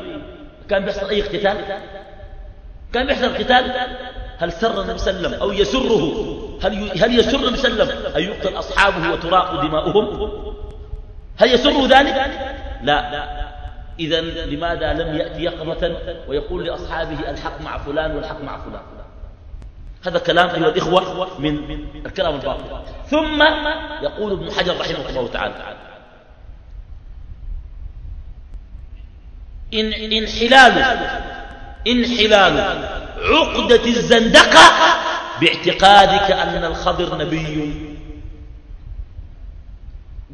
كان بيحصل أي اقتتال؟ كان بيحصل قتال هل سر النبي صلى الله عليه وسلم أو يسره؟ هل هل يسر النبي صلى الله عليه وسلم أن يقتل أصحابه وتراق دماؤهم؟ هل يسر ذلك؟ لا. إذا لماذا لم يأتي يقظة ويقول لأصحابه الحق مع فلان والحق مع فلان؟ هذا كلام أيها الإخوة من الكلام الباطل. ثم يقول ابن حجر رحمه الله تعالى إن انحلال انحلال عقدة الزندقة باعتقادك أن الخضر نبي.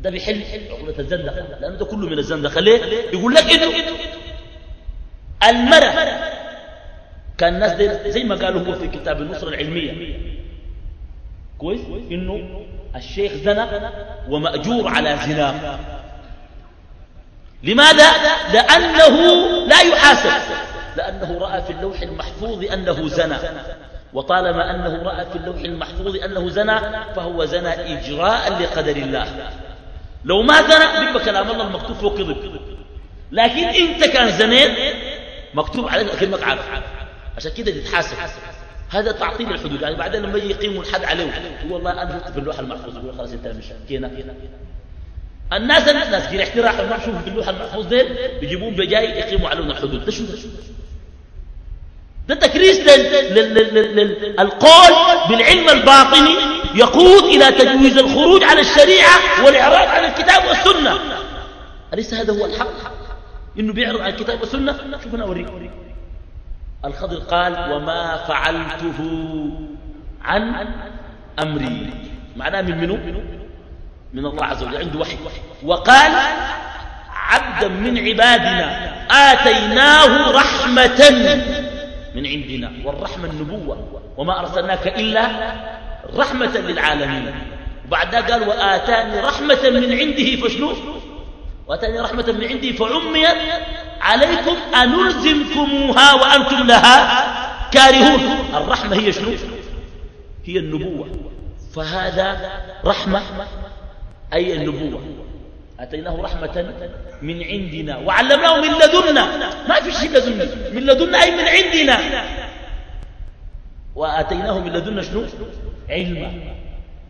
ده بيحل. عقدة الزندقة لأنه ده كله من الزندقة ليه؟ يقول لك إنه المرأة كان الناس زي ما قالوا هو في كتاب النصرة العلمية. كويس؟ إنه الشيخ زنى ومأجور على زناه لماذا؟ لأنه لا يحاسب. لأنه رأى في اللوح المحفوظ أنه زنى. وطالما أنه رأى في اللوح المحفوظ أنه زنى فهو زنى إجراء لقدر الله. لو ما زنى بيبقى كلام الله المكتوب فوق كذب. لكن إنت كان زنيت مكتوب عليك كلمك عارف. عشان كده تتحاسب هذا تعطيل الحدود. يعني بعدين لما يجي يقيموا الحد عليه يقول والله أنا في اللوح المحفوظ. يقول خلاص انت مش كينا الناس الناس جري احتراح المحشوف في اللوحة المحفوظ ديل بجاي يقيموا علينا الحدود ده شو ده؟ تكريس للقول بالعلم الباطني. يقود إلى تجويز الخروج على الشريعة والإعراض عن الكتاب والسنة. أليس هذا هو الحق؟ إنه بيعرض عن الكتاب والسنة؟ شوف أنا أوريك. الخضر قال وما فعلته عن أمري. معناه من منو؟ من الله عز وجل عنده وحي. وقال عبدا من عبادنا آتيناه رحمة من عندنا. والرحمة النبوة وما أرسلناك إلا رحمة للعالمين. وبعد قال وآتاني رحمة من عنده فشنو؟ وآتاني رحمة من عنده فعميت عليكم أنلزمكموها وأنتم لها كارهون. الرحمة هي شنو؟ هي النبوة. فهذا رحمة أي النبوة؟ أتيناه رحمة من عندنا. وعلمناه من لدنا. ما في شيء لدنا. من لدنا أي من عندنا. وآتيناه من لدنا شنو؟ علما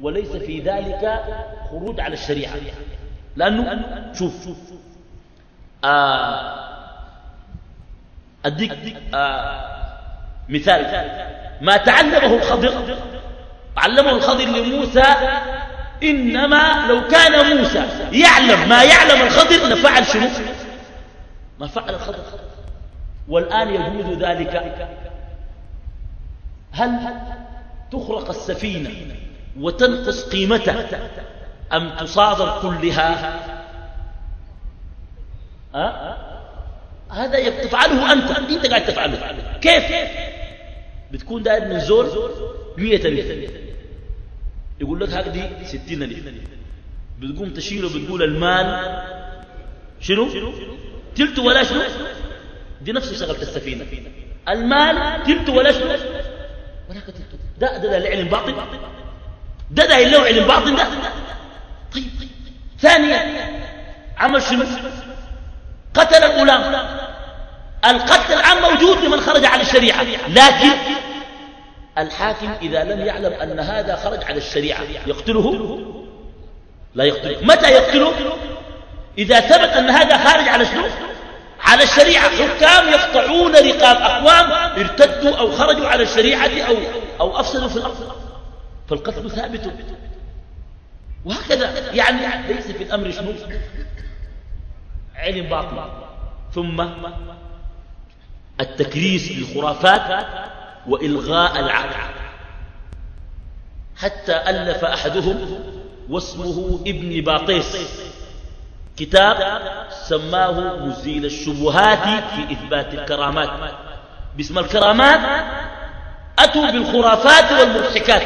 وليس في ذلك خروج على الشريعة. لأنه شوف آه أديك آه مثال. ما تعلمه الخضر علمه الخضر لموسى إنما لو كان موسى يعلم ما يعلم الخضر لفعل شنو؟ ما فعل الخضر. والآن يجوز ذلك. هل تخرق السفينة وتنقص قيمتها. أم تصادر كلها؟ أه؟ هذا تفعله أنت. أنت قاعد تفعله. كيف؟ بتكون داير من زول مية ألف يقول لك هذه ستين ألف بتقوم تشيله بتقول المال شنو؟ تلت ولا شنو؟ دي نفس شغلة السفينة. المال تلت ولا شنو؟ ولا تلت ده ده, ده العلم باطن. ده ده اللي هو علم باطن ده. طيب. ثانيا عمل شنو؟ قتل الغلام. القتل العام موجود لمن خرج عن الشريعة. لكن الحاكم إذا لم يعلم أن هذا خرج على الشريعة يقتله؟ لا يقتله. متى يقتله؟ إذا ثبت أن هذا خارج على شنو؟ على الشريعة. حكام يقطعون رقاب أقوام ارتدوا أو خرجوا على الشريعة أو, أو أفسدوا في الأرض. فالقتل ثابت. وهكذا. يعني ليس في الأمر شنو؟ علم باطل. ثم التكريس للخرافات وإلغاء العقل. حتى ألف أحدهم واسمه ابن باطيس كتاب سماه مزيل الشبهات في إثبات الكرامات. باسم الكرامات أتوا بالخرافات والمضحكات.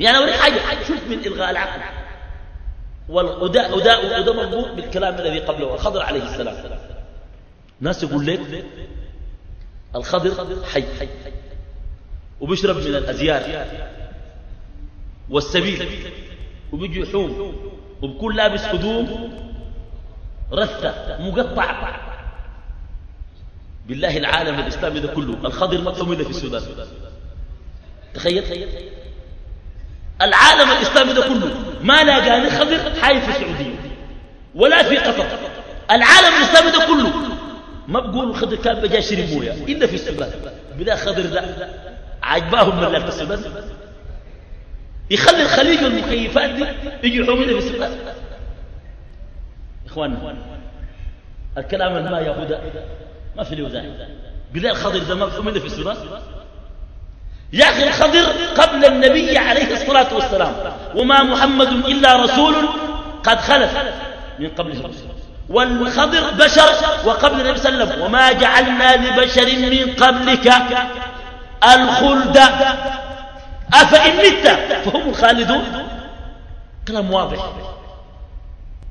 يعني أوريك حاجة شوف من إلغاء العقل. وده, وده, وده مربوط بالكلام الذي قبله الخضر عليه السلام. ناس يقول لك الخضر حي. وبيشرب من الأزيار والسبيل وبيجي يحوم وبكون لابس هدوم رثة مقطع. بالله العالم الإسلامي ده كله الخضر مطعم إلا في السودان. تخيل. العالم الإسلامي ده كله ما لاقى لخضر حي في السعودية ولا في قطر. العالم الإسلامي ده كله ما بقولوا خضر كان بجا يشرب موية. إلا في السودان بلا خضر ده عجباهم من في السودان. يخلي الخليج والمكيفات دي يجي يحومون في السودان. إخواننا الكلام ما يهودا ما في اليوزان. بلا الخضر ده ما في السودان يا أخي الخضر قبل النبي عليه الصلاة والسلام وما محمد إلا رسول قد خلف من قبله الرسول والخضر بشر وقبل النبي صلى الله عليه وسلم. وما جعلنا لبشر من قبلك الخلد. أفإن مت فهم الخالدون. كلام واضح.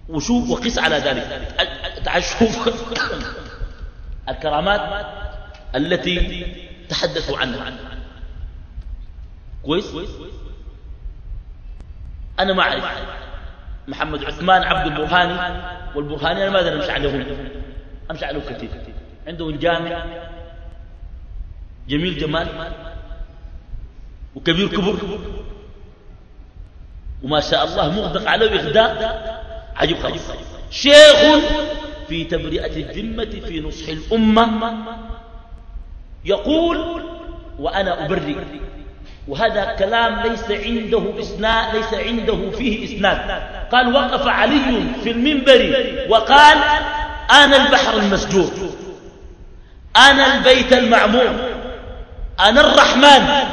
وشوف وقس على ذلك. تعال شوف الكرامات التي تحدثوا عنها. كويس؟ أنا ما أعرف. محمد عثمان عبد البرهاني والبرهاني أنا ماذا أمشي عليهم. أمشي عليهم كثير. عندهم جامع جميل جمال. وكبير كبر. وما شاء الله مغدق عليه إغداء عجب خلاص شيخ في تبرئة الذمة في نصح الأمة يقول وأنا أبرئ. وهذا كلام ليس عنده إسناد ليس عنده فيه إسناد قال وقف علي في المنبر وقال أنا البحر المسجور أنا البيت المعمور أنا الرحمن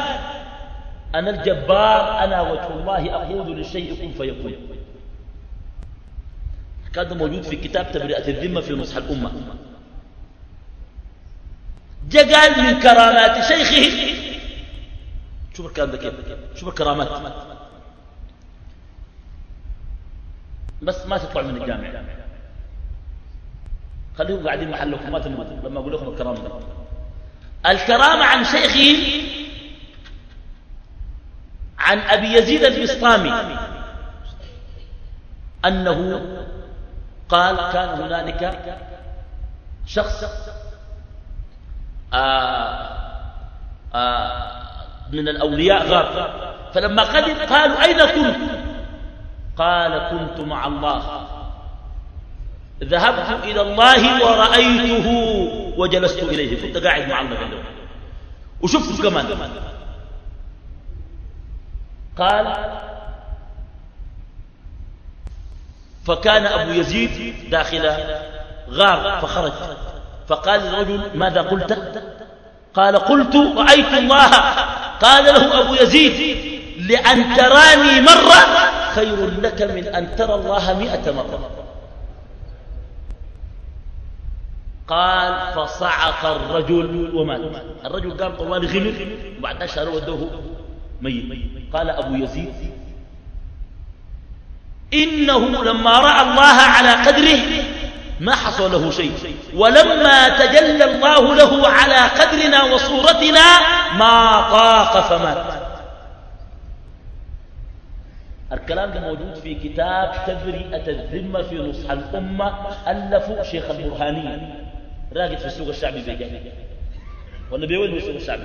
أنا الجبار أنا وجه الله أقول للشيء كن فيكون كان موجود في كتاب تبرئة الذمة في نصح الأمة. جاء قال من كرامات شيخه شوف الكلام ده كيف؟ شوف الكرامات. بس ما تطلع من الجامع. خليهم قاعدين محلكم ما تنبضوا لما أقول لكم الكرامة. ده الكرامة عن شيخه عن أبي يزيد البسطامي أنه قال كان هنالك شخص آه، آه، من الأولياء غاب. فلما قدم قالوا أين كنت؟ قال كنت مع الله. ذهبت إلى الله ورأيته وجلست إليه. كنت قاعد مع الله. وشفته كمان. قال فكان أبو يزيد داخل غار فخرج. فقال الرجل ماذا قلت؟ قال قلت رأيت الله. قال له أبو يزيد لأن تراني مرة خير لك من أن ترى الله مئة مرة. قال فصعق الرجل ومات. الرجل قام طوال غمر وبعد شهر ودوه ميت. قال أبو يزيد إنه لما رأى الله على قدره ما حصل له شيء. ولما تجلى الله له على قدرنا وصورتنا ما طاق فمات. الكلام ده موجود في كتاب تبرئة الذمة في نصح الأمة ألفوا شيخ البرهاني راقد في السوق الشعبي بيجاي ولا بيوين في السوق الشعبي؟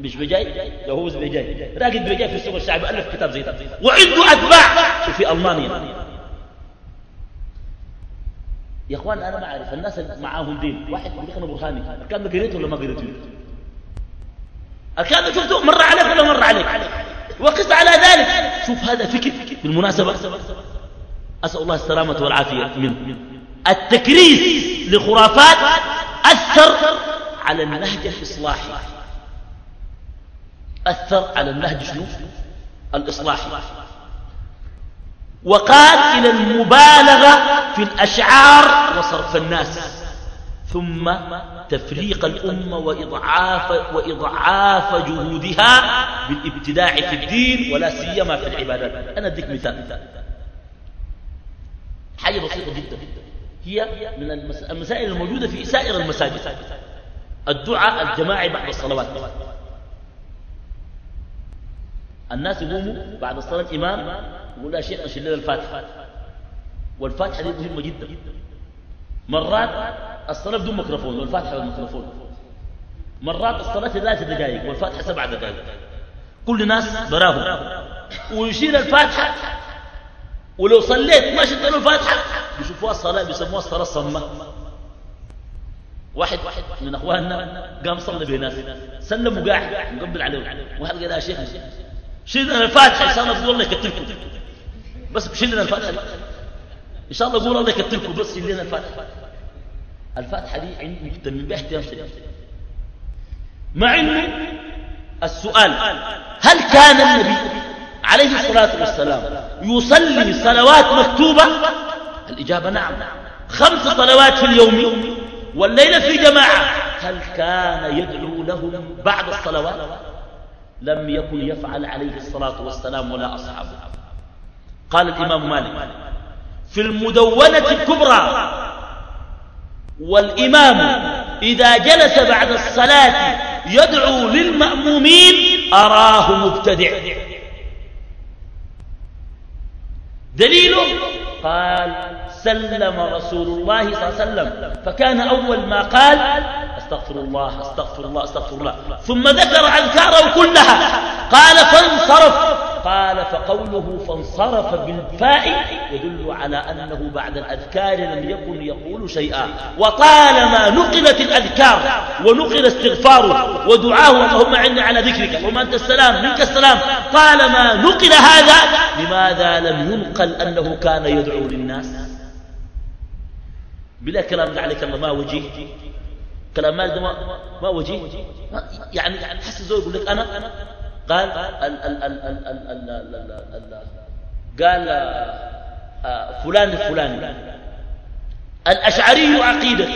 مش بيجاي يهوز بيجاي راقد بيجاي في السوق الشعبي ألف كتاب زي ده وعنده أتباع. في ألمانيا. يا إخوان أنا ما أعرف الناس اللي معاهم دين. واحد يقول أنا برهاني. الكلام ده قريته ولا ما قريته الكلام ده شفته مر عليك ولا مر عليك؟ وقس على ذلك. شوف هذا فكر. بالمناسبة أسأل الله السلامة والعافية منه التكريس لخرافات أثر على النهج الإصلاحي. أثر على النهج شنو؟ الإصلاحي. وقال إلى المبالغة في الأشعار وصرف الناس. ثم تفريق الأمة وإضعاف, وإضعاف جهودها بالابتداع في الدين ولا سيما في العبادات. أنا أديك مثال. حاجة بسيطة جدا. هي من المسائل الموجودة في سائر المساجد. الدعاء الجماعي بعد الصلوات. الناس يقوموا بعد الصلاة الإمام يقول لا شيخ أشيل لنا الفاتحة. والفاتحة دي مهمة جدا. مرات الصلاة بدون ميكروفون والفاتحة بالميكروفون مرات الصلاة ثلاث دقائق والفاتحة سبع دقائق. كل الناس براهم ويشيل الفاتحة ولو صليت ما شلت له الفاتحة بيشوفوها الصلاة بيسموها الصلاة الصمة. واحد واحد من أخواننا قام صلى بيناس سلم وقاعد مقبل عليه. واحد قال يا شيخ شيل لنا الفاتحة إن شاء الله تقول الله يكتلكم بس شيل لنا الفاتحة إن شاء الله يقول الله يكتلكم بس شيل لنا الفاتحة الفاتحة دي عندي مهتم بها اهتمام شديد مع إنه السؤال هل كان النبي عليه الصلاة والسلام يصلي صلوات مكتوبة؟ الإجابة نعم. خمس صلوات في اليوم والليلة في جماعة. هل كان يدعو لهم بعد الصلوات؟ لم يكن يفعل عليه الصلاة والسلام ولا أصحابه. قال الإمام مالك في المدونة الكبرى والإمام إذا جلس بعد الصلاة يدعو للمأمومين أراه مبتدع. دليله؟ قال سلم رسول الله صلى الله عليه وسلم فكان أول ما قال أستغفر الله أستغفر الله أستغفر الله. ثم ذكر أذكاره كلها. قال فانصرف. قال فقوله فانصرف بالفاء يدل على أنه بعد الأذكار لم يكن يقول شيئا. وطالما نقلت الأذكار ونقل استغفاره ودعاه اللهم عنا على ذكرك. اللهم أنت السلام؟ منك السلام. طالما نقل هذا لماذا لم ينقل أنه كان يدعو للناس؟ بلا كلام عليك الله ما وجيه كلام مالك ما, ما وجيه يعني تحس الزول يقول لك أنا قال ال ال ال ال ال ال ال ال ال قال آه، فلان الفلاني الأشعري عقيدة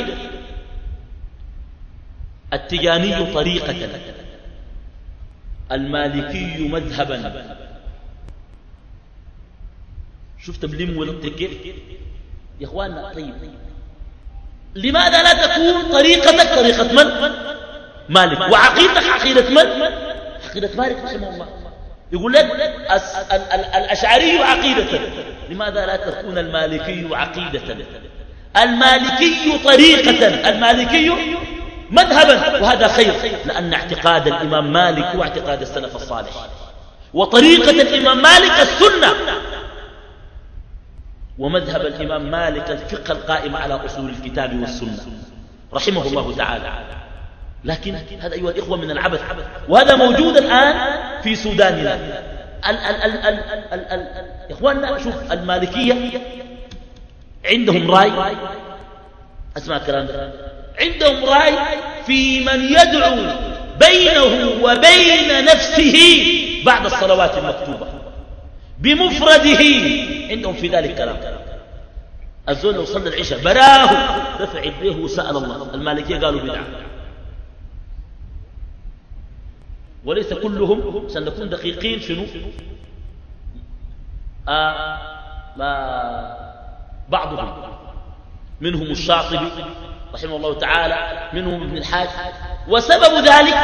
التجاني طريقة المالكي مذهبا شفت ملم ولدت كيف يا اخواننا طيب لماذا لا تكون طريقتك طريقة من؟ مالك. وعقيدتك عقيدة من؟ عقيدة مالك رحمه الله. يقول لك الأشعري عقيدة. لماذا لا تكون المالكي عقيدة؟ المالكي طريقة. المالكي مذهبا. وهذا خير لأن اعتقاد الإمام مالك هو اعتقاد السلف الصالح. وطريقة الإمام مالك السنة. ومذهب الإمام مالك الفقه القائم على أصول الكتاب والسنة. رحمه الله تعالى. لكن هذا أيها الإخوة من العبث. وهذا موجود الآن في سوداننا. ال ال ال ال ال ال إخواننا شوف المالكية عندهم رأي. أسمع الكلام. ده عندهم رأي في من يدعو بينه وبين نفسه بعد الصلوات المكتوبة. بمفرده. عندهم في ذلك كلام. الزول لو صلى العشاء براه رفع يديه وسأل الله. المالكية قالوا بدعة. وليس كلهم سنكون دقيقين شنو؟ آه ما بعضهم. منهم الشاطبي رحمه الله تعالى منهم ابن الحاج. وسبب ذلك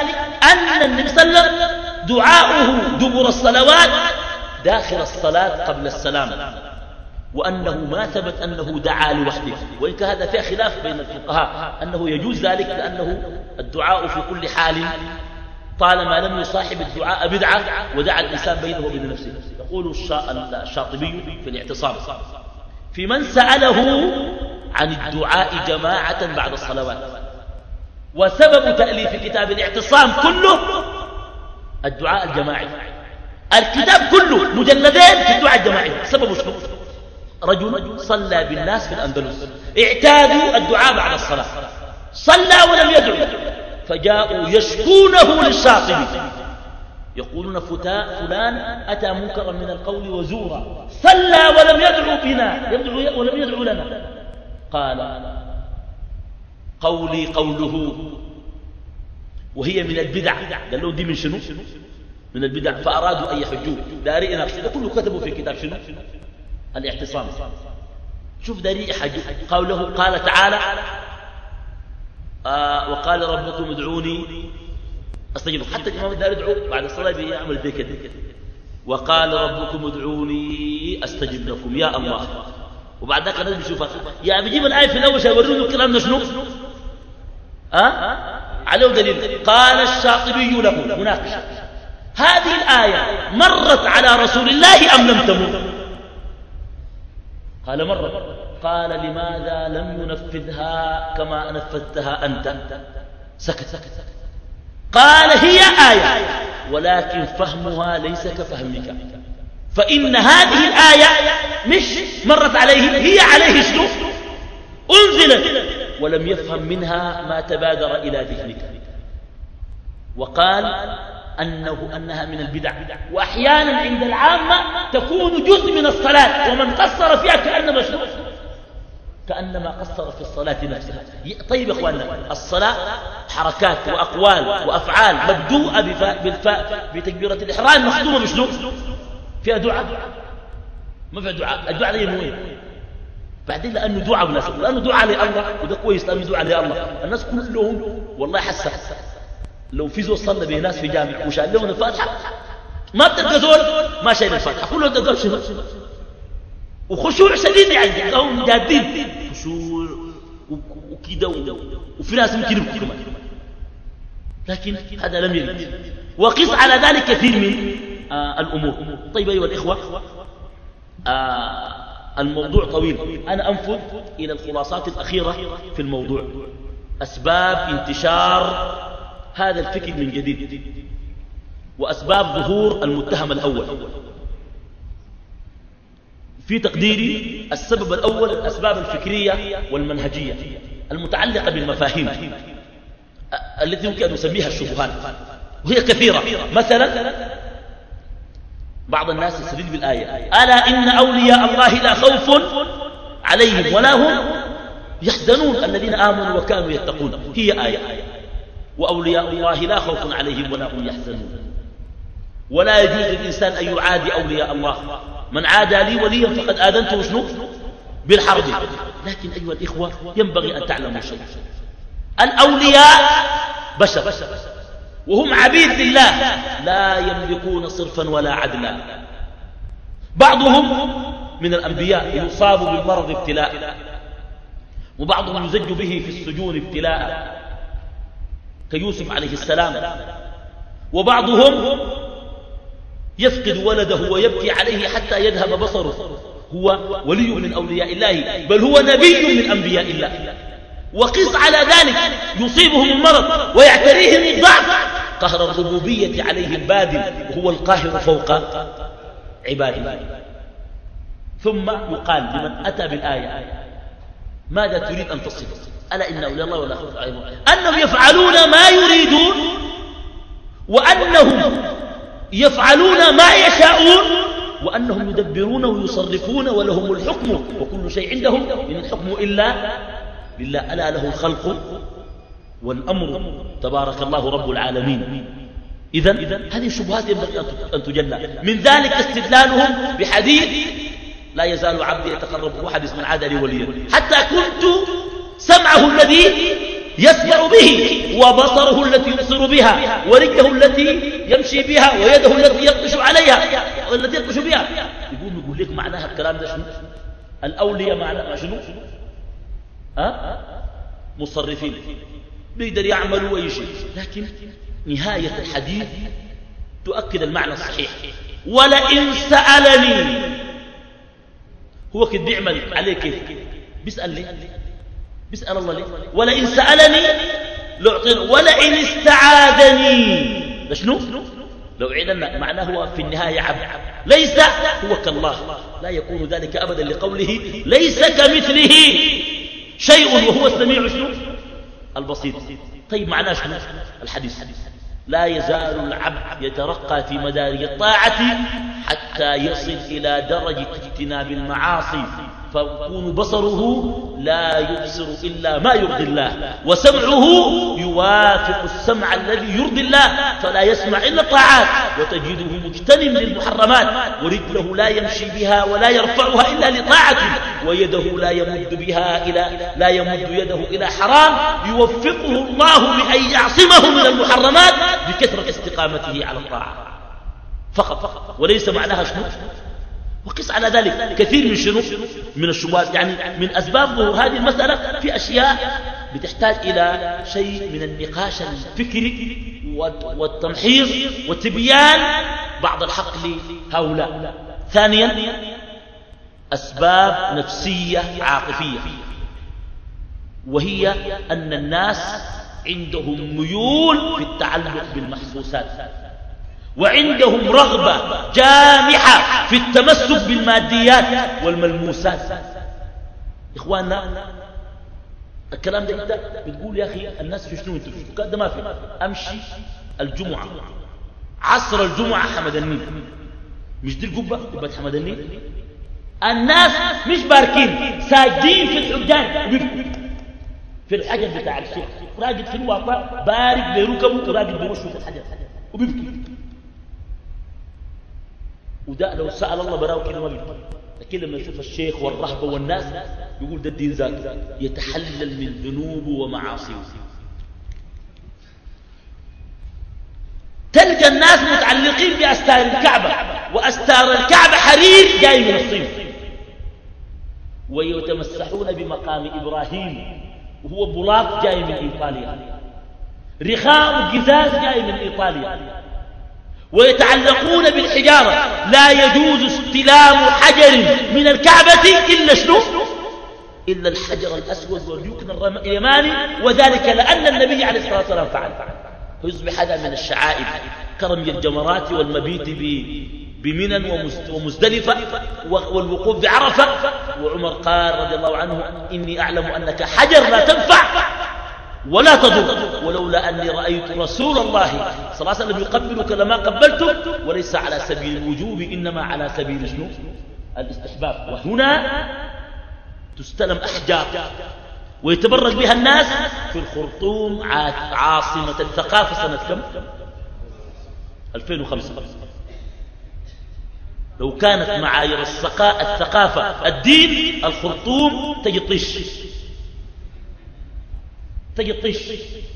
أن النبي صلى الله عليه وسلم دعاؤه دبر الصلوات داخل الصلاة قبل السلام وأنه ما ثبت أنه دعا لوحده. وإن هذا فيه خلاف بين الفقهاء أنه يجوز ذلك لأنه الدعاء في كل حال طالما لم يصاحب الدعاء بدعة ودعا الإنسان بينه وبين نفسه. يقول الشاطبي في الاعتصام في من سأله عن الدعاء جماعة بعد الصلوات؟ وسبب تأليف كتاب الاعتصام كله الدعاء الجماعي. الكتاب كله مجلدين في الدعاء الجماعي. سببه شنو؟ رجل صلى بالناس في الأندلس. اعتادوا الدعاء بعد الصلاة. صلى ولم يدعو. فجاءوا يشكونه للشاطبي. يقولون فلان أتى منكرا من القول وزورا. صلى ولم يدعو بنا. يدعو ولم يدعو لنا. قال قولي قوله. وهي من البدع. قال له دي من شنو؟ من البدع فأرادوا أن يحجوه. داري يناقشوا كله كتبوا في كتاب شنو؟ الاعتصام. شوف داري يحجوا قوله قال تعالى آه وقال ربكم ادعوني استجيب حتى الإمام الدار يدعو بعد الصلاة بيعمل ذي كده. وقال ربكم ادعوني أستجب لكم. يا الله. وبعد ذلك الناس بيشوفها. يا بيجيب الآية في الأول شاورون الكلام ده شنو؟ أه؟ عليه دليل. قال الشاطبي له مناقشة. هذه الآية مرت على رسول الله أم لم تمر؟ قال مرت. قال لماذا لم ينفذها كما نفذتها أنت؟ سكت. سكت قال هي آية ولكن فهمها ليس كفهمك. فإن هذه الآية مش مرت عليه هي عليه شنو؟ أنزلت. ولم يفهم منها ما تبادر إلى ذهنك. وقال أنه أنها من البدع. وأحيانا عند العامة تكون جزء من الصلاة ومن قصر فيها كأنما شنو؟ كأنما قصر في الصلاة نفسها. طيب يا أخواننا الصلاة حركات وأقوال وأفعال مبدوءة بالفاء بتكبيرة الإحرام. مخدومة بشنو؟ فيها دعاء. ما فيها دعاء. الدعاء ده ينوي بعدين لأنه دعاء لأنه دعاء لله وده كويس لأنه دعاء لله. الناس كلهم والله حسه لو في زول صلى بناس في جامع وشال لهم الفاتحة؟ ما بتلقى زول ما شايل الفاتحة. كلهم تلقى شنو؟ وخشوع شديد يعني. هم جادين. خشوع وكده وفي ناس يمكن يبكوا. لكن هذا لم يرد. وقس على ذلك كثير من آه الأمور. طيب أيها الإخوة آه الموضوع طويل. أنا أنفذ إلى الخلاصات الأخيرة في الموضوع. أسباب انتشار هذا الفكر من جديد. وأسباب ظهور المتهم الأول. في تقديري السبب الأول الأسباب الفكرية والمنهجية المتعلقة بالمفاهيم التي يمكن أن نسميها الشبهات. وهي كثيرة. مثلا بعض الناس يستدل بالآية ألا إن أولياء الله لا خوف عليهم ولا هم يحزنون الذين آمنوا وكانوا يتقون. هي آية. وأولياء الله لا خوف عليهم ولا هم يحزنون. ولا يجوز للإنسان أن يعادي أولياء الله. من عادى لي وليا فقد آذنته شنو؟ بالحرب. لكن أيها الإخوة ينبغي أن تعلموا شيء الأولياء بشر. وهم عبيد لله. لا يملكون صرفا ولا عدلا. بعضهم من الأنبياء يصاب بالمرض ابتلاء. وبعضهم يزج به في السجون ابتلاء. كيوسف عليه السلام. وبعضهم يفقد ولده ويبكي عليه حتى يذهب بصره. هو ولي من أولياء الله بل هو نبي من أنبياء الله. وقس على ذلك يصيبهم المرض ويعتريهم الضعف. قهر الربوبية عليه البادل وهو القاهر فوق عباده. ثم يقال لمن أتى بالآية ماذا تريد أن تصف؟ ألا إن أولي الله ولا خوف عليهم أنهم يفعلون ما يريدون وأنهم يفعلون ما يشاءون وأنهم يدبرون ويصرفون ولهم الحكم وكل شيء عندهم. إن الحكم إلا لله. ألا له الخلق والأمر. تبارك الله رب العالمين. إذا هذه الشبهات ينبغي أن تجلى. من ذلك استدلالهم بحديث لا يزال عبدي يتقرب. حديث من عاد لي وليا. حتى كنت سمعه الذي يسمع به وبصره التي يبصر بها ورجله التي يمشي بها ويده التي يبطش عليها والتي يبطش بها. يقول يقول لك معناها الكلام ده شنو؟ الأولياء معناها شنو؟ ها؟ مصرفين. بيقدر يعملوا أي شيء لكن نهاية الحديث تؤكد المعنى الصحيح. ولئن سألني. هو كده بيعمل عليه كيف بيسأل لي بيسأل الله لي. ولئن سألني لأعطينه ولئن استعاذني. شنو لو عيدنا معناه هو في النهاية عبد. ليس هو كالله. لا يكون ذلك أبدا لقوله ليس كمثله شيء وهو السميع شنو؟ البسيط طيب معناه شنو؟ الحديث. لا يزال العبد يترقى في مدارج الطاعة حتى يصل إلى درجة اجتناب المعاصي. فيكون بصره لا يبصر إلا ما يرضي الله وسمعه يوافق السمع الذي يرضي الله فلا يسمع إلا الطاعات وتجده مجتنم للمحرمات ورجله لا يمشي بها ولا يرفعها إلا لطاعته ويده لا يمد بها إلى لا يمد يده إلى حرام يوفقه الله بأن يعصمه من المحرمات بكثرة استقامته على الطاعة. فقط وليس معناها شنو؟ وقس على ذلك. كثير من شنو؟ من الشبهات يعني من أسباب هذه المسألة في أشياء بتحتاج إلى شيء من النقاش الفكري والتمحيص وتبيان بعض الحق لهؤلاء. ثانيا أسباب نفسية عاطفية. وهي أن الناس عندهم ميول في التعلق بالمحسوسات. وعندهم رغبة جامحة في التمسك بالماديات والملموسات. إخواننا الكلام ده انت بتقول يا أخي الناس في شنو أنتوا في ده ما في. أمشي الجمعة. عصر الجمعة حمد النيل. مش دي القبة؟ قبة حمد النيل. الناس مش باركين ساجدين في الحجاج. في الحجر بتاع الشيخ. راجد في الواقع بارك بركبه وراجد بوشه في الحجر وبيبكي. وده لو سأل الله براه كده ما بيبكي لكن لما يشوف الشيخ والرهبة والناس يقول ده الدين ذاك يتحلل من ذنوبه ومعاصيه. تلقى الناس متعلقين بأستار الكعبة وأستار الكعبة حرير جاي من الصين. ويتمسحون بمقام إبراهيم وهو بلاط جاي من إيطاليا. رخام جزاز جاي من إيطاليا. ويتعلقون بالحجارة. لا يجوز استلام حجر من الكعبة إلا شنو؟ إلا الحجر الأسود والركن اليماني وذلك لأن النبي عليه الصلاة والسلام فعل. فيصبح هذا من الشعائر كرمي الجمرات والمبيت بمنى ومزدلفة والوقوف بعرفة. وعمر قال رضي الله عنه إني أعلم أنك حجر لا تنفع ولا تضر. ولولا أني رأيت رسول الله صلى الله عليه وسلم يقبلك لما قبلتك وليس على سبيل الوجوب إنما على سبيل شنو؟ الاستحباب وهنا تستلم أحجار ويتبرك بها الناس في الخرطوم. عاصمة الثقافة سنة كم؟ 2005 لو كانت معايير الثقافة الدين الخرطوم تجي طش تجي طش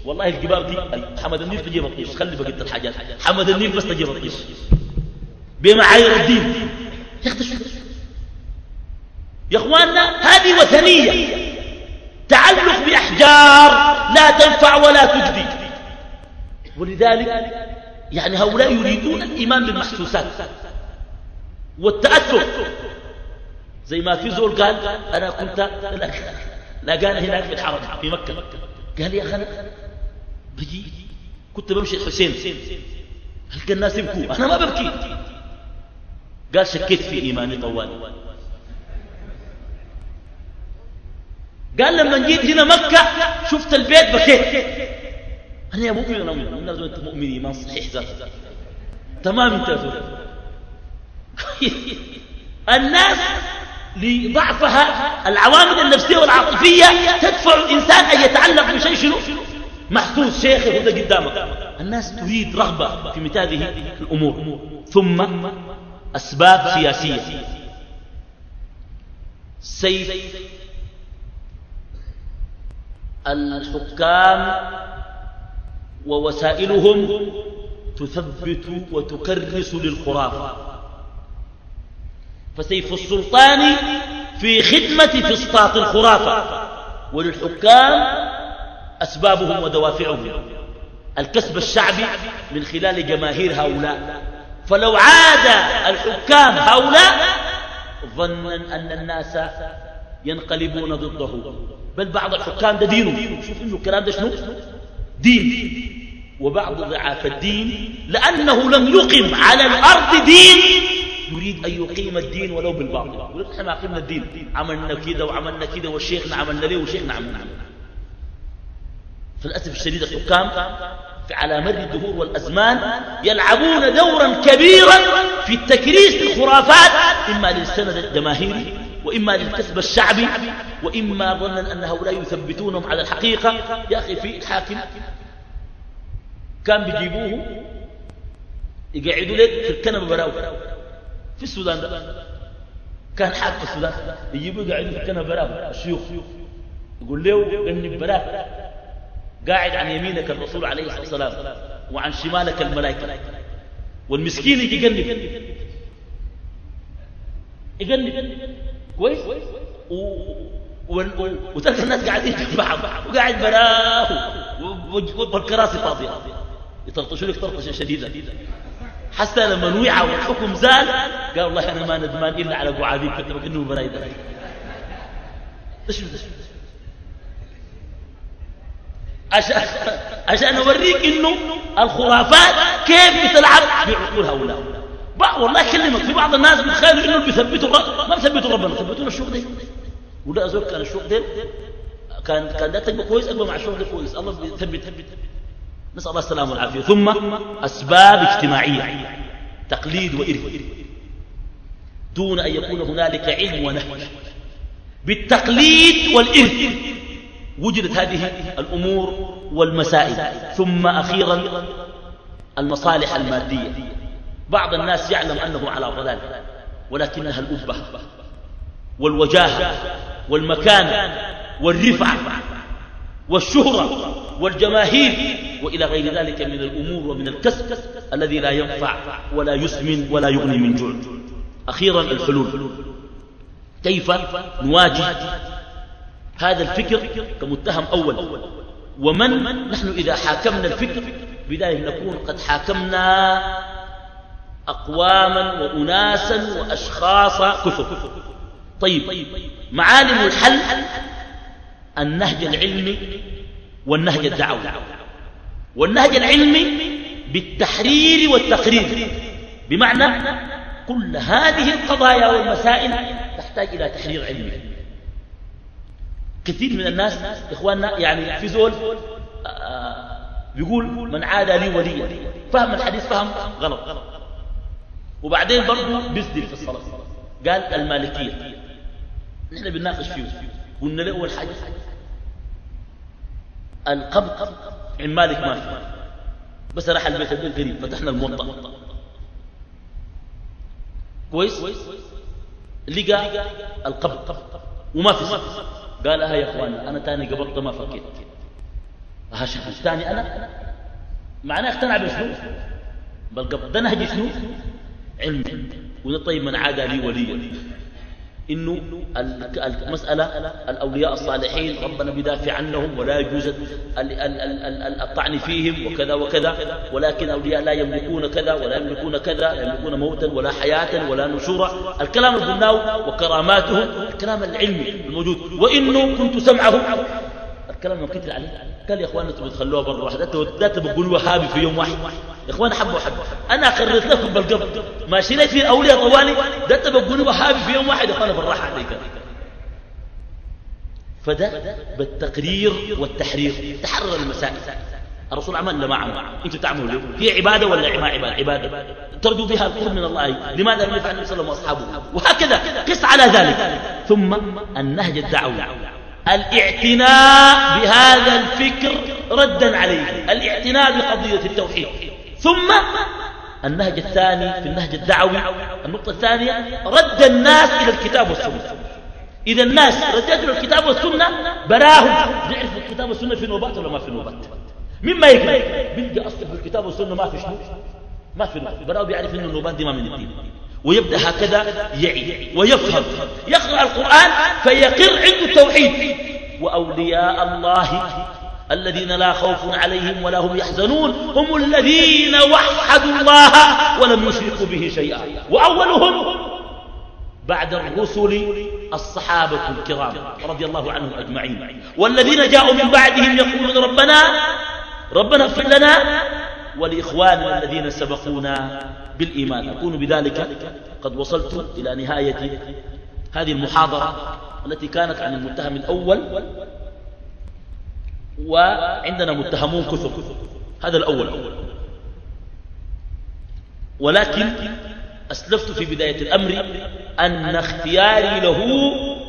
والله الجبال دي حمد النيل تجيب الطيش خلي بقيت الحاجات. حمد النيل بس تجيب الطيش بمعايير الدين. يا إخواننا هذه وثنية. تعلق بأحجار لا تنفع ولا تجدي. ولذلك يعني هؤلاء يريدون الإيمان بالمحسوسات والتأثر. زي ما في زول قال أنا كنت لقانا هناك في الحرم في مكة. قال يا أخي بجي كنت بمشي الحسين هل الناس يبكوا؟ أنا ما ببكي. قال شكيت في إيماني طوال. قال لما جيت هنا مكة شفت البيت بكيت. أنا يا مؤمن أنا مؤمن الناس أنت مؤمن إيمان صحيح ذاته. تمام أنت [laughs] الناس لضعفها العوامل النفسية والعاطفية تدفع الإنسان أن يتعلق بشيء شنو؟ محسوس شيخ هذا قدامك. الناس تريد رغبة في مثل هذه الأمور. ثم أسباب سياسية. سيف الحكام ووسائلهم تثبت وتكرس للخرافة. فسيف السلطان في خدمة فسطاط الخرافة وللحكام أسبابهم ودوافعهم. الكسب الشعبي من خلال جماهير هؤلاء. فلو عاد الحكام هؤلاء ظنا أن الناس ينقلبون ضده. بل بعض الحكام ده دينه. شوف إنه الكلام ده شنو؟ دين. وبعض ضعاف الدين لأنه لم يقم على الأرض دين. يريد أن يقيم الدين ولو بالباطل. يقول إحنا ما قمنا الدين. عملنا كده وعملنا كده والشيخنا عملنا ليه وشيخنا عملنا فللأسف الشديد الحكام على مر الدهور والأزمان يلعبون دورا كبيرا في التكريس للخرافات إما للسند الجماهيري وإما للكسب الشعبي وإما ظنا أن هؤلاء يثبتونهم على الحقيقة. يا أخي في حاكم كان بيجيبوه يقعدوا لك في الكنبة براو في السودان. ده كان حاكم السودان. يجيبوه في الكنبة براو الشيوخ يقول له جنب براك قاعد عن يمينك الرسول عليه الصلاة والسلام وعن شمالك الملائكة. والمسكين يجي يقنب يقنب كويس؟ وتلك الناس قاعدين في بعض وقاعد براه والكراسي فاضية. يطرطشوا لك طرطشة شديدة. حتى لما وعى والحكم زال قال والله أنا ما ندمان إلا على قعادين كتبك انه برايد إيش عشان عشان اوريك إنه الخرافات كيف بتلعب بعقول هؤلاء. والله اكلمك في بعض الناس بيتخيلوا إنه بيثبتوا ما بيثبتوا ربنا بيثبتوا الشوق ده وده ازول كان الشوق ده كان كان ده تبقى كويس أقوى مع الشوق ده كويس الله بيثبت. نسأل الله السلامة والعافية. ثم أسباب اجتماعية تقليد وإرث. دون أن يكون هنالك علم ونهج. بالتقليد والإرث وجدت هذه الأمور والمسائل. ثم أخيرا المصالح المادية. بعض الناس يعلم أنه على ضلال ولكنها الأبة والوجاهة والمكان والرفعة. والشهرة والجماهير وإلى غير ذلك من الأمور ومن الكسب الذي لا ينفع ولا يسمن ولا يغني من جوع. أخيرا الحلول. كيف نواجه هذا الفكر كمتهم أول؟ ومن نحن إذا حاكمنا الفكر بداية نكون قد حاكمنا أقواما وأناسا وأشخاص كثر طيب معالم الحل النهج العلمي والنهج الدعوي. والنهج العلمي بالتحرير والتقرير. بمعنى كل هذه القضايا والمسائل تحتاج إلى تحرير علمي. كثير من الناس إخواننا يعني في زول آه، بيقول من عادى لي وليا. فهم الحديث فهم غلط. وبعدين برضه بيسدل في الصلاة. قال المالكية. نحن بنناقش فيه. قلنا له أول حاجة القبض عند مالك ما في. بس راح البيت البيت قريب فتحنا الموطأ. كويس؟ لقى القبض وما في سبب قال ها يا اخوان أنا تاني قبضت ما فكيت. ها شخص تاني أنا؟ معناه اقتنع بشنو؟ بالقبض ده نهج شنو؟ علم. طيب من عادى لي وليا. إنه المسألة الأولياء الصالحين ربنا بدافع عنهم ولا يجوز الطعن فيهم وكذا وكذا ولكن أولياء لا يملكون كذا ولا يملكون كذا لا يملكون موتا ولا حياة ولا نشورا. الكلام البناو وكراماتهم الكلام العلمي الموجود. وإنه كنت سمعه الكلام كتر عليه قال يا اخوان أنتم بتخلوها برا واحد. أنتوا لا تبقوا وهابي في يوم واحد. يا إخوان حبوا حبوا أنا قررت لكم بالقبض ما شريت في الاولياء طوالي. ده تبقوا وهابي في يوم واحد. يا إخوان بالراحة عليك. فده بالتقرير والتحرير. تحرر المسائل. الرسول عمل ما عمل أنتوا تعملوا هي عبادة ولا ما عباده عبادة؟ ترجو بها القرب من الله. لماذا؟ لم يفعل النبي صلى الله عليه وسلم واصحابه وهكذا قس على ذلك. ثم النهج الدعوي الاعتناء بهذا الفكر ردا عليه الاعتناء بقضية التوحيد. ثم النهج الثاني في النهج الدعوي النقطة الثانية رد الناس إلى الكتاب والسنة. إذا الناس ردت إلى الكتاب والسنة براهم بيعرفوا الكتاب والسنة في نوبات ولا ما في نوبات. مما يقرأ بيلقى أصل في الكتاب والسنة ما في شنو؟ ما في نوبات. براهم بيعرف إن النوبات دي ما من الدين. ويبدأ هكذا يعي ويفهم. يقرأ القرآن فيقر عنده التوحيد وأولياء الله الذين لا خوف عليهم ولا هم يحزنون هم الذين وحدوا الله ولم يشركوا به شيئا. وأولهم بعد الرسل الصحابة الكرام رضي الله عنهم أجمعين. والذين جاءوا من بعدهم يقولون ربنا ربنا اغفر لنا ولإخواننا الذين سبقونا بالإيمان. أكون بذلك قد وصلت إلى نهاية هذه المحاضرة التي كانت عن المتهم الأول وعندنا متهمون كثر هذا الأول. ولكن أسلفت في بداية الأمر أن اختياري له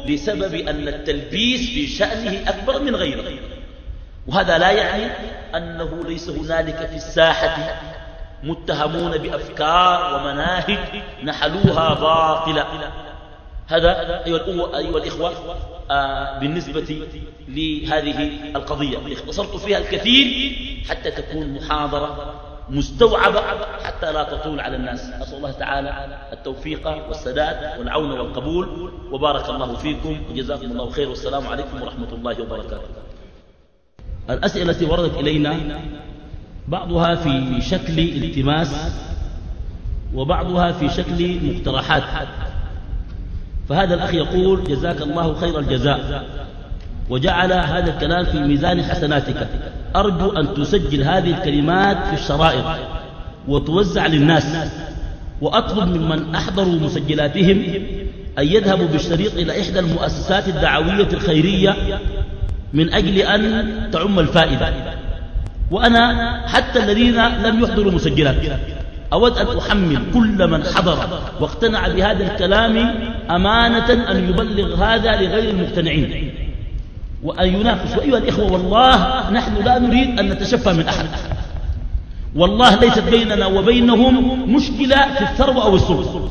لسبب أن التلبيس في شأنه أكبر من غيره. وهذا لا يعني أنه ليس هنالك في الساحة متهمون بأفكار ومناهج نحلوها باطلة هذا أيها, أيها الإخوة آه بالنسبة لهذه القضية. اختصرت فيها الكثير حتى تكون محاضرة مستوعبة حتى لا تطول على الناس. أسأل الله تعالى التوفيق والسداد والعون والقبول. وبارك الله فيكم. وجزاكم الله خير. والسلام عليكم ورحمة الله وبركاته. الأسئلة التي وردت إلينا بعضها في شكل التماس وبعضها في شكل مقترحات. فهذا الأخ يقول جزاك الله خير الجزاء. وجعل هذا الكلام في ميزان حسناتك. أرجو أن تسجل هذه الكلمات في الشرائط وتوزع للناس. وأطلب ممن أحضروا مسجلاتهم أن يذهبوا بالشريط إلى إحدى المؤسسات الدعوية الخيرية من أجل أن تعم الفائدة. وأنا حتى الذين لم يحضروا مسجلات أود أن أحمل كل من حضر واقتنع بهذا الكلام أمانة أن يبلغ هذا لغير المقتنعين. وأن يناقش وأيها الإخوة والله نحن لا نريد أن نتشفى من أحد. والله ليست بيننا وبينهم مشكلة في الثروة أو السلطة.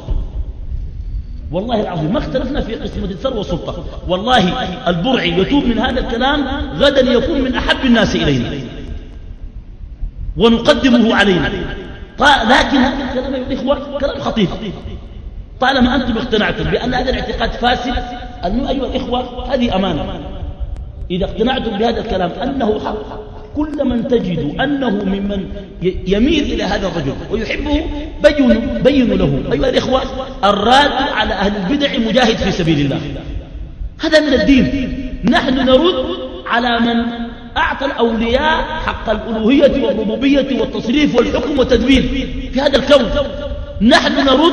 والله العظيم ما اختلفنا في قسمة الثروة والسلطة. والله البرعي يتوب من هذا الكلام غدا يكون من أحب الناس إلينا. ونقدمه علينا. لكن هذا الكلام يا الإخوة كلام خطير. طالما أنتم اقتنعتم بأن هذا الاعتقاد فاسد أنه أيها الإخوة هذه أمانة. إذا اقتنعتم بهذا الكلام أنه حق. كل من تجد أنه ممن يميل إلى هذا الرجل ويحبه بين, بين له. أيها الإخوة الراد على أهل البدع مجاهد في سبيل الله. هذا من الدين. نحن نرد على من أعطى الأولياء حق الألوهية والربوبية والتصريف والحكم والتدبير في هذا الكون نحن نرد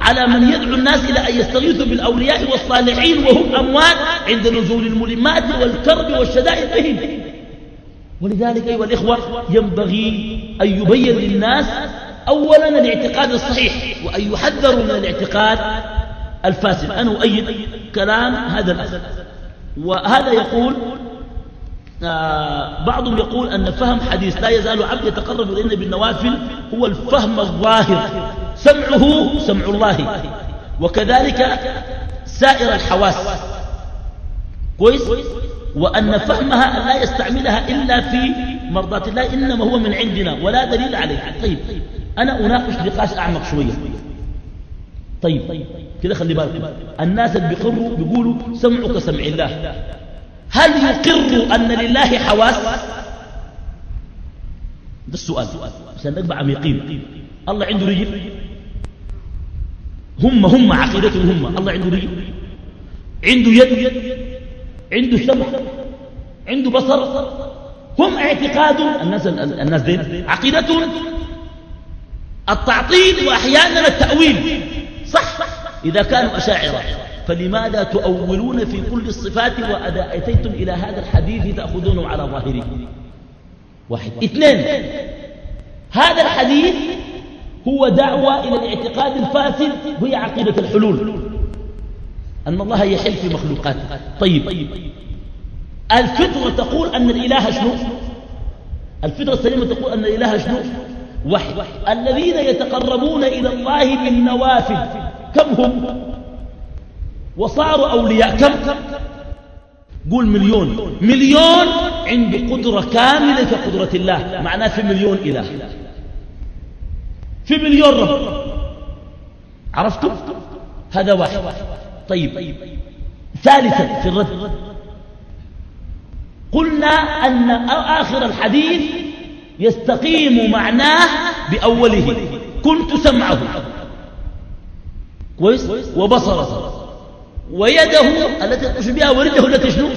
على من يدعو الناس إلى أن يستغيثوا بالأولياء والصالحين وهم أموات عند نزول الملمات والكرب والشدائد بهم. ولذلك أيها الإخوة ينبغي أن يبين للناس أولا الاعتقاد الصحيح وأن يحذروا من الاعتقاد الفاسد. أنا أؤيد كلام هذا الأسد وهذا يقول آه بعضهم يقول أن فهم حديث لا يزال عبد يتقرب إلينا بالنوافل هو الفهم الظاهر. سمعه سمع الله. وكذلك سائر الحواس. كويس؟ وأن فهمها لا يستعملها إلا في مرضات الله إنما هو من عندنا ولا دليل عليه. طيب أنا أناقش نقاش أعمق شوية. طيب كده خلي بالك. الناس اللي بيقروا بيقولوا سمعك سمع الله. هل يقر أن لله حواس؟ ده السؤال عشان نقبع عميقين الله عنده رجل هم هم عقيدتهم هم. الله عنده رجل عنده يد؟ عنده سمع؟ عنده بصر؟ هم اعتقاد؟ الناس الناس دين. عقيدتهم التعطيل وأحيانا التأويل. صح. إذا كانوا أشاعرة. فلماذا تؤولون في كل الصفات وأذا أتيتم إلى هذا الحديث تأخذونه على ظاهره؟ واحد. اثنين. هذا الحديث هو دعوة إلى الاعتقاد الفاسد وهي عقيدة الحلول. أن الله يحل في مخلوقاته. طيب. الفطرة تقول أن الإله شنو؟ الفطرة السليمة تقول أن الإله شنو؟ واحد. الذين يتقربون إلى الله بالنوافل كم هم؟ وصاروا أولياء كم؟ قول مليون. مليون عنده قدرة كاملة في قدرة الله. معناه في مليون إله. في مليون رب. عرفتم؟ هذا واحد. طيب. ثالثا في الرد. قلنا أن آخر الحديث يستقيم معناه بأوله. كنت سمعه. كويس؟ وبصره. ويده التي تمشي بها ورجله التي شنو؟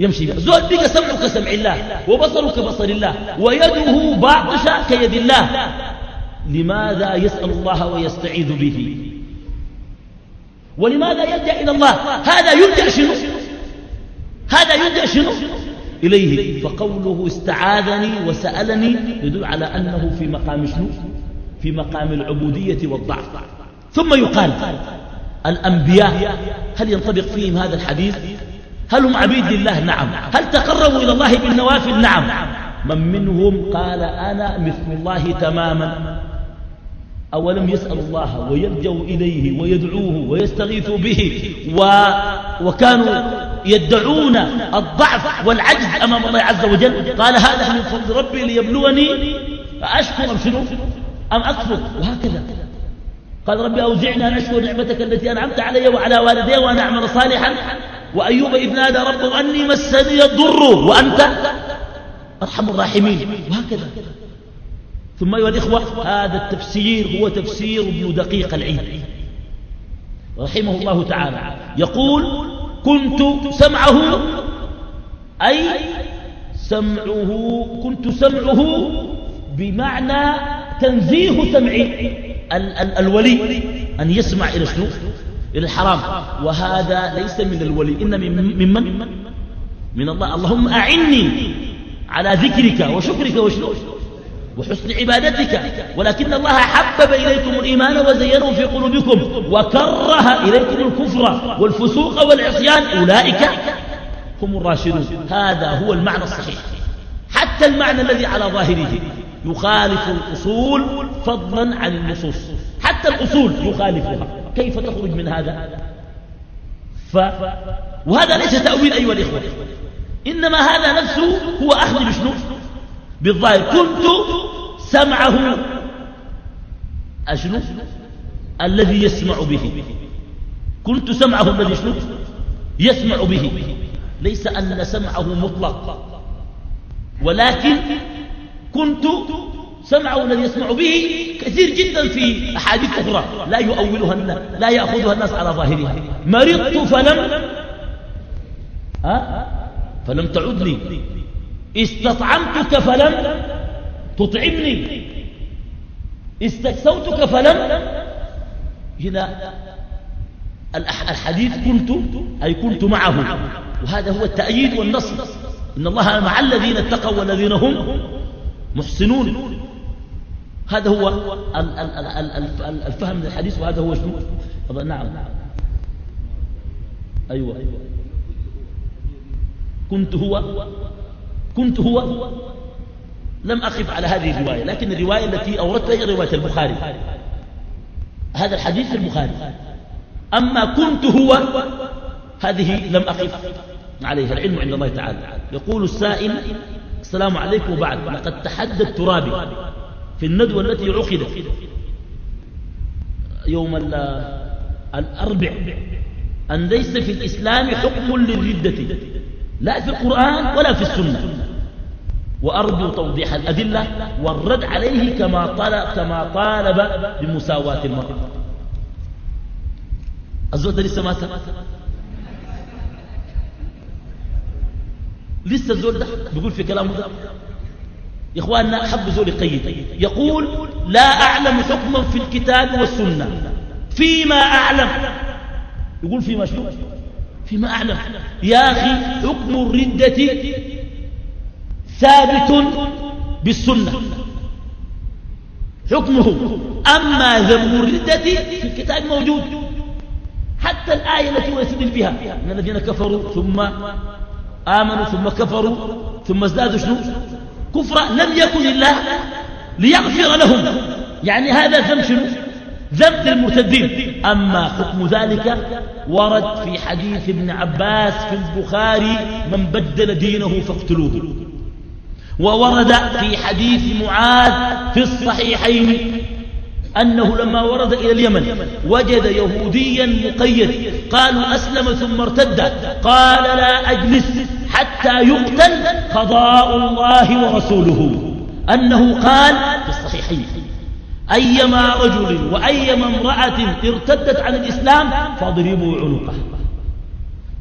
يمشي بها. زول بقى سمعه كسمع الله وبصره كبصر الله ويده باطشة كيد الله. لماذا يسأل الله ويستعيذ به؟ ولماذا يلجأ إلى الله؟ هذا يلجأ شنو؟ هذا يلجأ شنو؟ إليه. فقوله استعاذني وسألني يدل على أنه في مقام شنو؟ في مقام العبودية والضعف. ثم يقال الأنبياء هل ينطبق فيهم هذا الحديث؟ هل هم عبيد لله؟ نعم. هل تقربوا إلى الله بالنوافل؟ نعم. من منهم قال أنا مثل الله تماما. أولم يسأل الله ويلجوا إليه ويدعوه ويستغيثوا به و... وكانوا يدعون الضعف والعجز أمام الله عز وجل. قال هذا من فضل ربي ليبلوني. أشكر أم شنو أم أكفر؟ وهكذا. قال ربي أوزعنا أن أشكر نعمتك التي أنعمت علي وعلى والدي وأن أعمل صالحا. وأيوب إذ نادى ربه أني مسني الضر وأنت أرحم الراحمين. وهكذا. ثم أيها الإخوة هذا التفسير هو تفسير ابن دقيق العيد. رحمه الله تعالى. يقول كنت سمعه أي سمعه كنت سمعه بمعنى تنزيه سمعي ال ال الولي أن يسمع إلى شنو؟ إلى الحرام. وهذا ليس من الولي إن من من من؟ الله. اللهم أعني على ذكرك وشكرك وشنو؟ وحسن عبادتك. ولكن الله حبب إليكم الإيمان وزينه في قلوبكم وكره إليكم الكفر والفسوق والعصيان. أولئك هم الراشدون. هذا هو المعنى الصحيح. حتى المعنى الذي على ظاهره. يخالف الأصول فضلا عن النصوص. حتى الأصول يخالفها. كيف تخرج من هذا؟ ف... وهذا ليس تأويل أيها الإخوة. إنما هذا نفسه هو أخذ بشنو؟ بالظاهر. كنت سمعه. أشنو؟ الذي يسمع به. كنت سمعه الذي شنو؟ يسمع به. ليس أن سمعه مطلق. ولكن كنت سمعه الذي يسمع به كثير جدا في أحاديث أخرى لا يؤولها الناس لا يأخذها الناس على ظاهرها. مرضت فلم أه؟ فلم تعدني. استطعمتك فلم تطعمني. استكسوتك فلم هنا الحديث كنت أي كنت معه. وهذا هو التأييد والنصر إن الله مع الذين اتقوا والذين هم محسنون. هذا هو الفهم من الحديث وهذا هو شنو؟ نعم. أيوة. كنت هو كنت هو لم أقف على هذه الرواية لكن الرواية التي أوردتها هي رواية البخاري. هذا الحديث في البخاري. أما كنت هو هذه لم أقف عليها العلم عند الله تعالى. يقول السائل السلام عليكم وبعد. لقد تحدى الترابي في الندوة التي عقدت يوم الأربع. أن ليس في الإسلام حكم للردة لا في القرآن ولا في السنة. وأرجو توضيح الأدلة والرد عليه كما طالب, كما طالب بمساواة المرء. الزول ده لسه مات لسه الزول ده بيقول في كلامه ده. يا إخواننا حب زول يقيد يقول لا أعلم حكما في الكتاب والسنة. فيما أعلم. يقول فيما شنو؟ فيما أعلم. يا أخي حكم الردة ثابت بالسنة. حكمه. أما ذم الردة في الكتاب موجود. حتى الآية التي هو يستدل بها. إن الذين كفروا ثم آمنوا ثم كفروا ثم ازدادوا شنو؟ كفرا لم يكن الله ليغفر لهم. يعني هذا ذنب شنو؟ ذنب للمرتدين. أما حكم ذلك ورد في حديث ابن عباس في البخاري من بدل دينه فاقتلوه. وورد في حديث معاذ في الصحيحين أنه لما ورد إلى اليمن وجد يهوديا مقيد. قالوا أسلم ثم ارتد. قال لا أجلس حتى يقتل قضاء الله ورسوله. أنه قال في الصحيحين أيما رجل وأيما امرأة ارتدت عن الإسلام فاضربوا عنقه.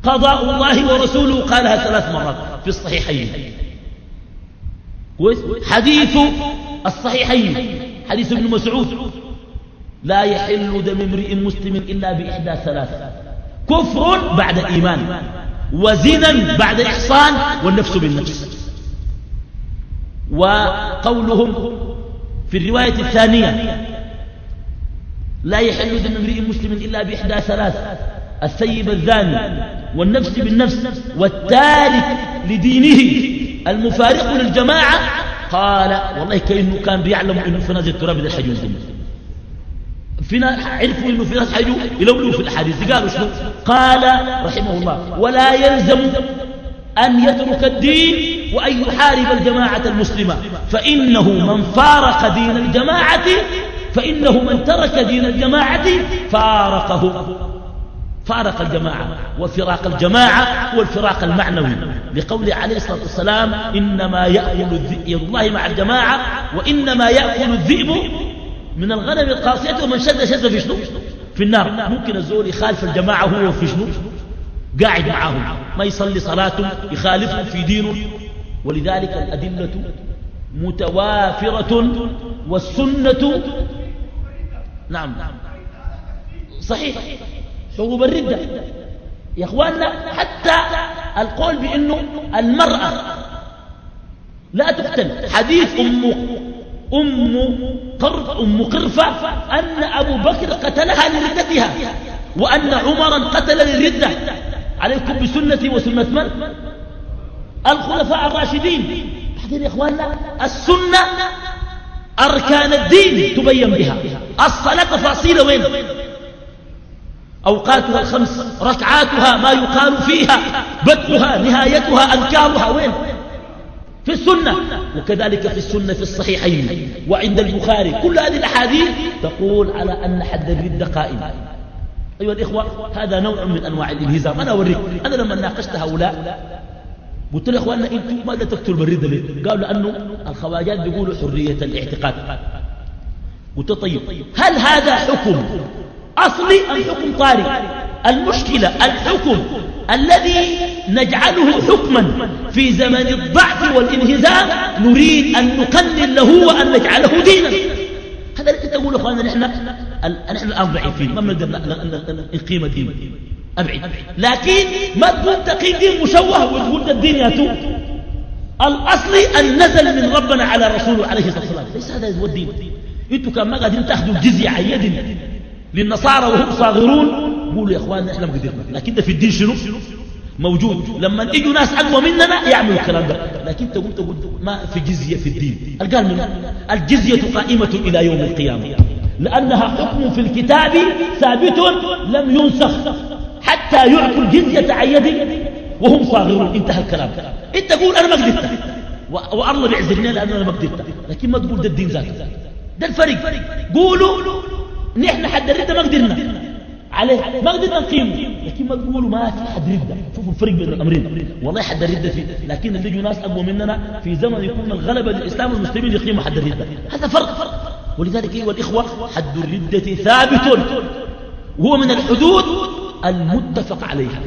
قضاء الله ورسوله قالها ثلاث مرات في الصحيحين. حديث الصحيحين حديث ابن مسعود. لا يحل دم امرئ مسلم إلا بإحدى ثلاث. كفر بعد إيمان وزنا بعد إحصان والنفس بالنفس. وقولهم في الرواية الثانية لا يحل دم امرئ مسلم إلا بإحدى ثلاث. الثيب الزاني والنفس بالنفس والتارك لدينه. المفارق للجماعة قال والله كأنه كان بيعلم أنه في نازل التراب ذا الحجون في ناس عرفوا إنه في ناس حيجوا يلولوا في الأحاديث. قالوا شنو؟ قال رحمه الله ولا يلزم أن يترك الدين وأن يحارب الجماعة المسلمة. فإنه من فارق دين الجماعة فإنه من ترك دين الجماعة فارقه. فارق الجماعة وفراق الجماعة هو الفراق المعنوي. لقول عليه الصلاة والسلام إنما يأكل يد الله مع الجماعة وإنما يأكل الذئب من الغنم القاسية ومن شد شد في شنو؟ في النار. ممكن الزول يخالف الجماعة هو في شنو؟ قاعد معهم ما يصلي صلاة يخالفهم في دينه. ولذلك الأدلة متوافرة والسنة نعم. صحيح. حقوق الردة يا إخواننا حتى القول بأنه المرأة لا تقتل. حديث أم أم, قرف أم قرفة أن أبو بكر قتلها لردتها وأن عمرا قتل للردة. عليكم بسنتي وسنة من؟ الخلفاء الراشدين. بعدين يا إخواننا السنة أركان الدين تبين بها. الصلاة تفاصيل وين؟ أوقاتها الخمس ركعاتها ما يقال فيها بدءها نهايتها أذكارها وين؟ في السنة وكذلك في السنة في الصحيحين. وعند البخاري كل هذه الأحاديث تقول على أن حد الردة قائم. أيها الإخوة هذا نوع من أنواع الانهزام أنا أوريك أنا لما ناقشت هؤلاء قلت له يا اخواننا أنتم ما تقتلوا بالردة ليه قالوا لأنه الخواجات بيقولوا حرية الاعتقاد. قلت طيب هل هذا حكم اصلي ام حكم طارئ. المشكلة الحكم الذي نجعله حكما في زمن الضعف والانهزام نريد أن نقنن له وأن نجعله دينا. هذا اللي تقول أخواننا نحن نحن الآن ضعيفين. ما بنقدر نقيم دين أبعد. لكن ما تقول تقيم دين مشوه وتقول الدين ياتو الأصل أن نزل من ربنا على رسوله عليه الصلاة والسلام. ليس هذا هو الدين. إنتوا كان ما قادرين تأخذوا الجزية عن يد للنصارى وهم صاغرون. قولوا يا إخواننا إحنا ما قدرنا لكن ده في الدين شنو؟ موجود. لما يجوا ناس أقوى مننا يعملوا الكلام ده. لكن تقول تقول ما في جزية في الدين. قال من الجزية قائمة إلى يوم القيامة. لأنها حكم في الكتاب ثابت لم ينسخ. حتى يعطوا الجزية عن يد وهم صاغرون. انتهى الكلام. انت تقول أنا ما قدرت. والله بيعذرني لأن أنا ما قدرت. لكن ما تقول ده الدين ذاته. ده الفرق قولوا نحن حد الردة ما قدرنا. عليه ما قدرنا نقيمه. لكن ما تقولوا ما في حد ردة شوفوا الفرق بين الأمرين. والله حد الردة فيه. لكن اللي يجوا ناس أقوى مننا في زمن يكون الغلبة للإسلام والمسلمين يقيموا حد الردة هذا فرق. ولذلك أيها الإخوة حد الردة ثابت. وهو من الحدود المتفق عليها.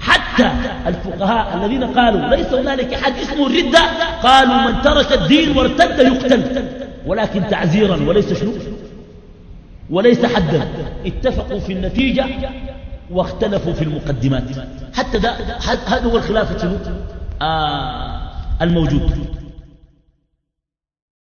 حتى الفقهاء الذين قالوا ليس هنالك حد اسمه الردة قالوا من ترك الدين وارتد يقتل. ولكن تعزيرا وليس شنو؟ وليس حدا اتفقوا في النتيجة واختلفوا في المقدمات. حتى ده هذا هو الخلاف آه الموجود.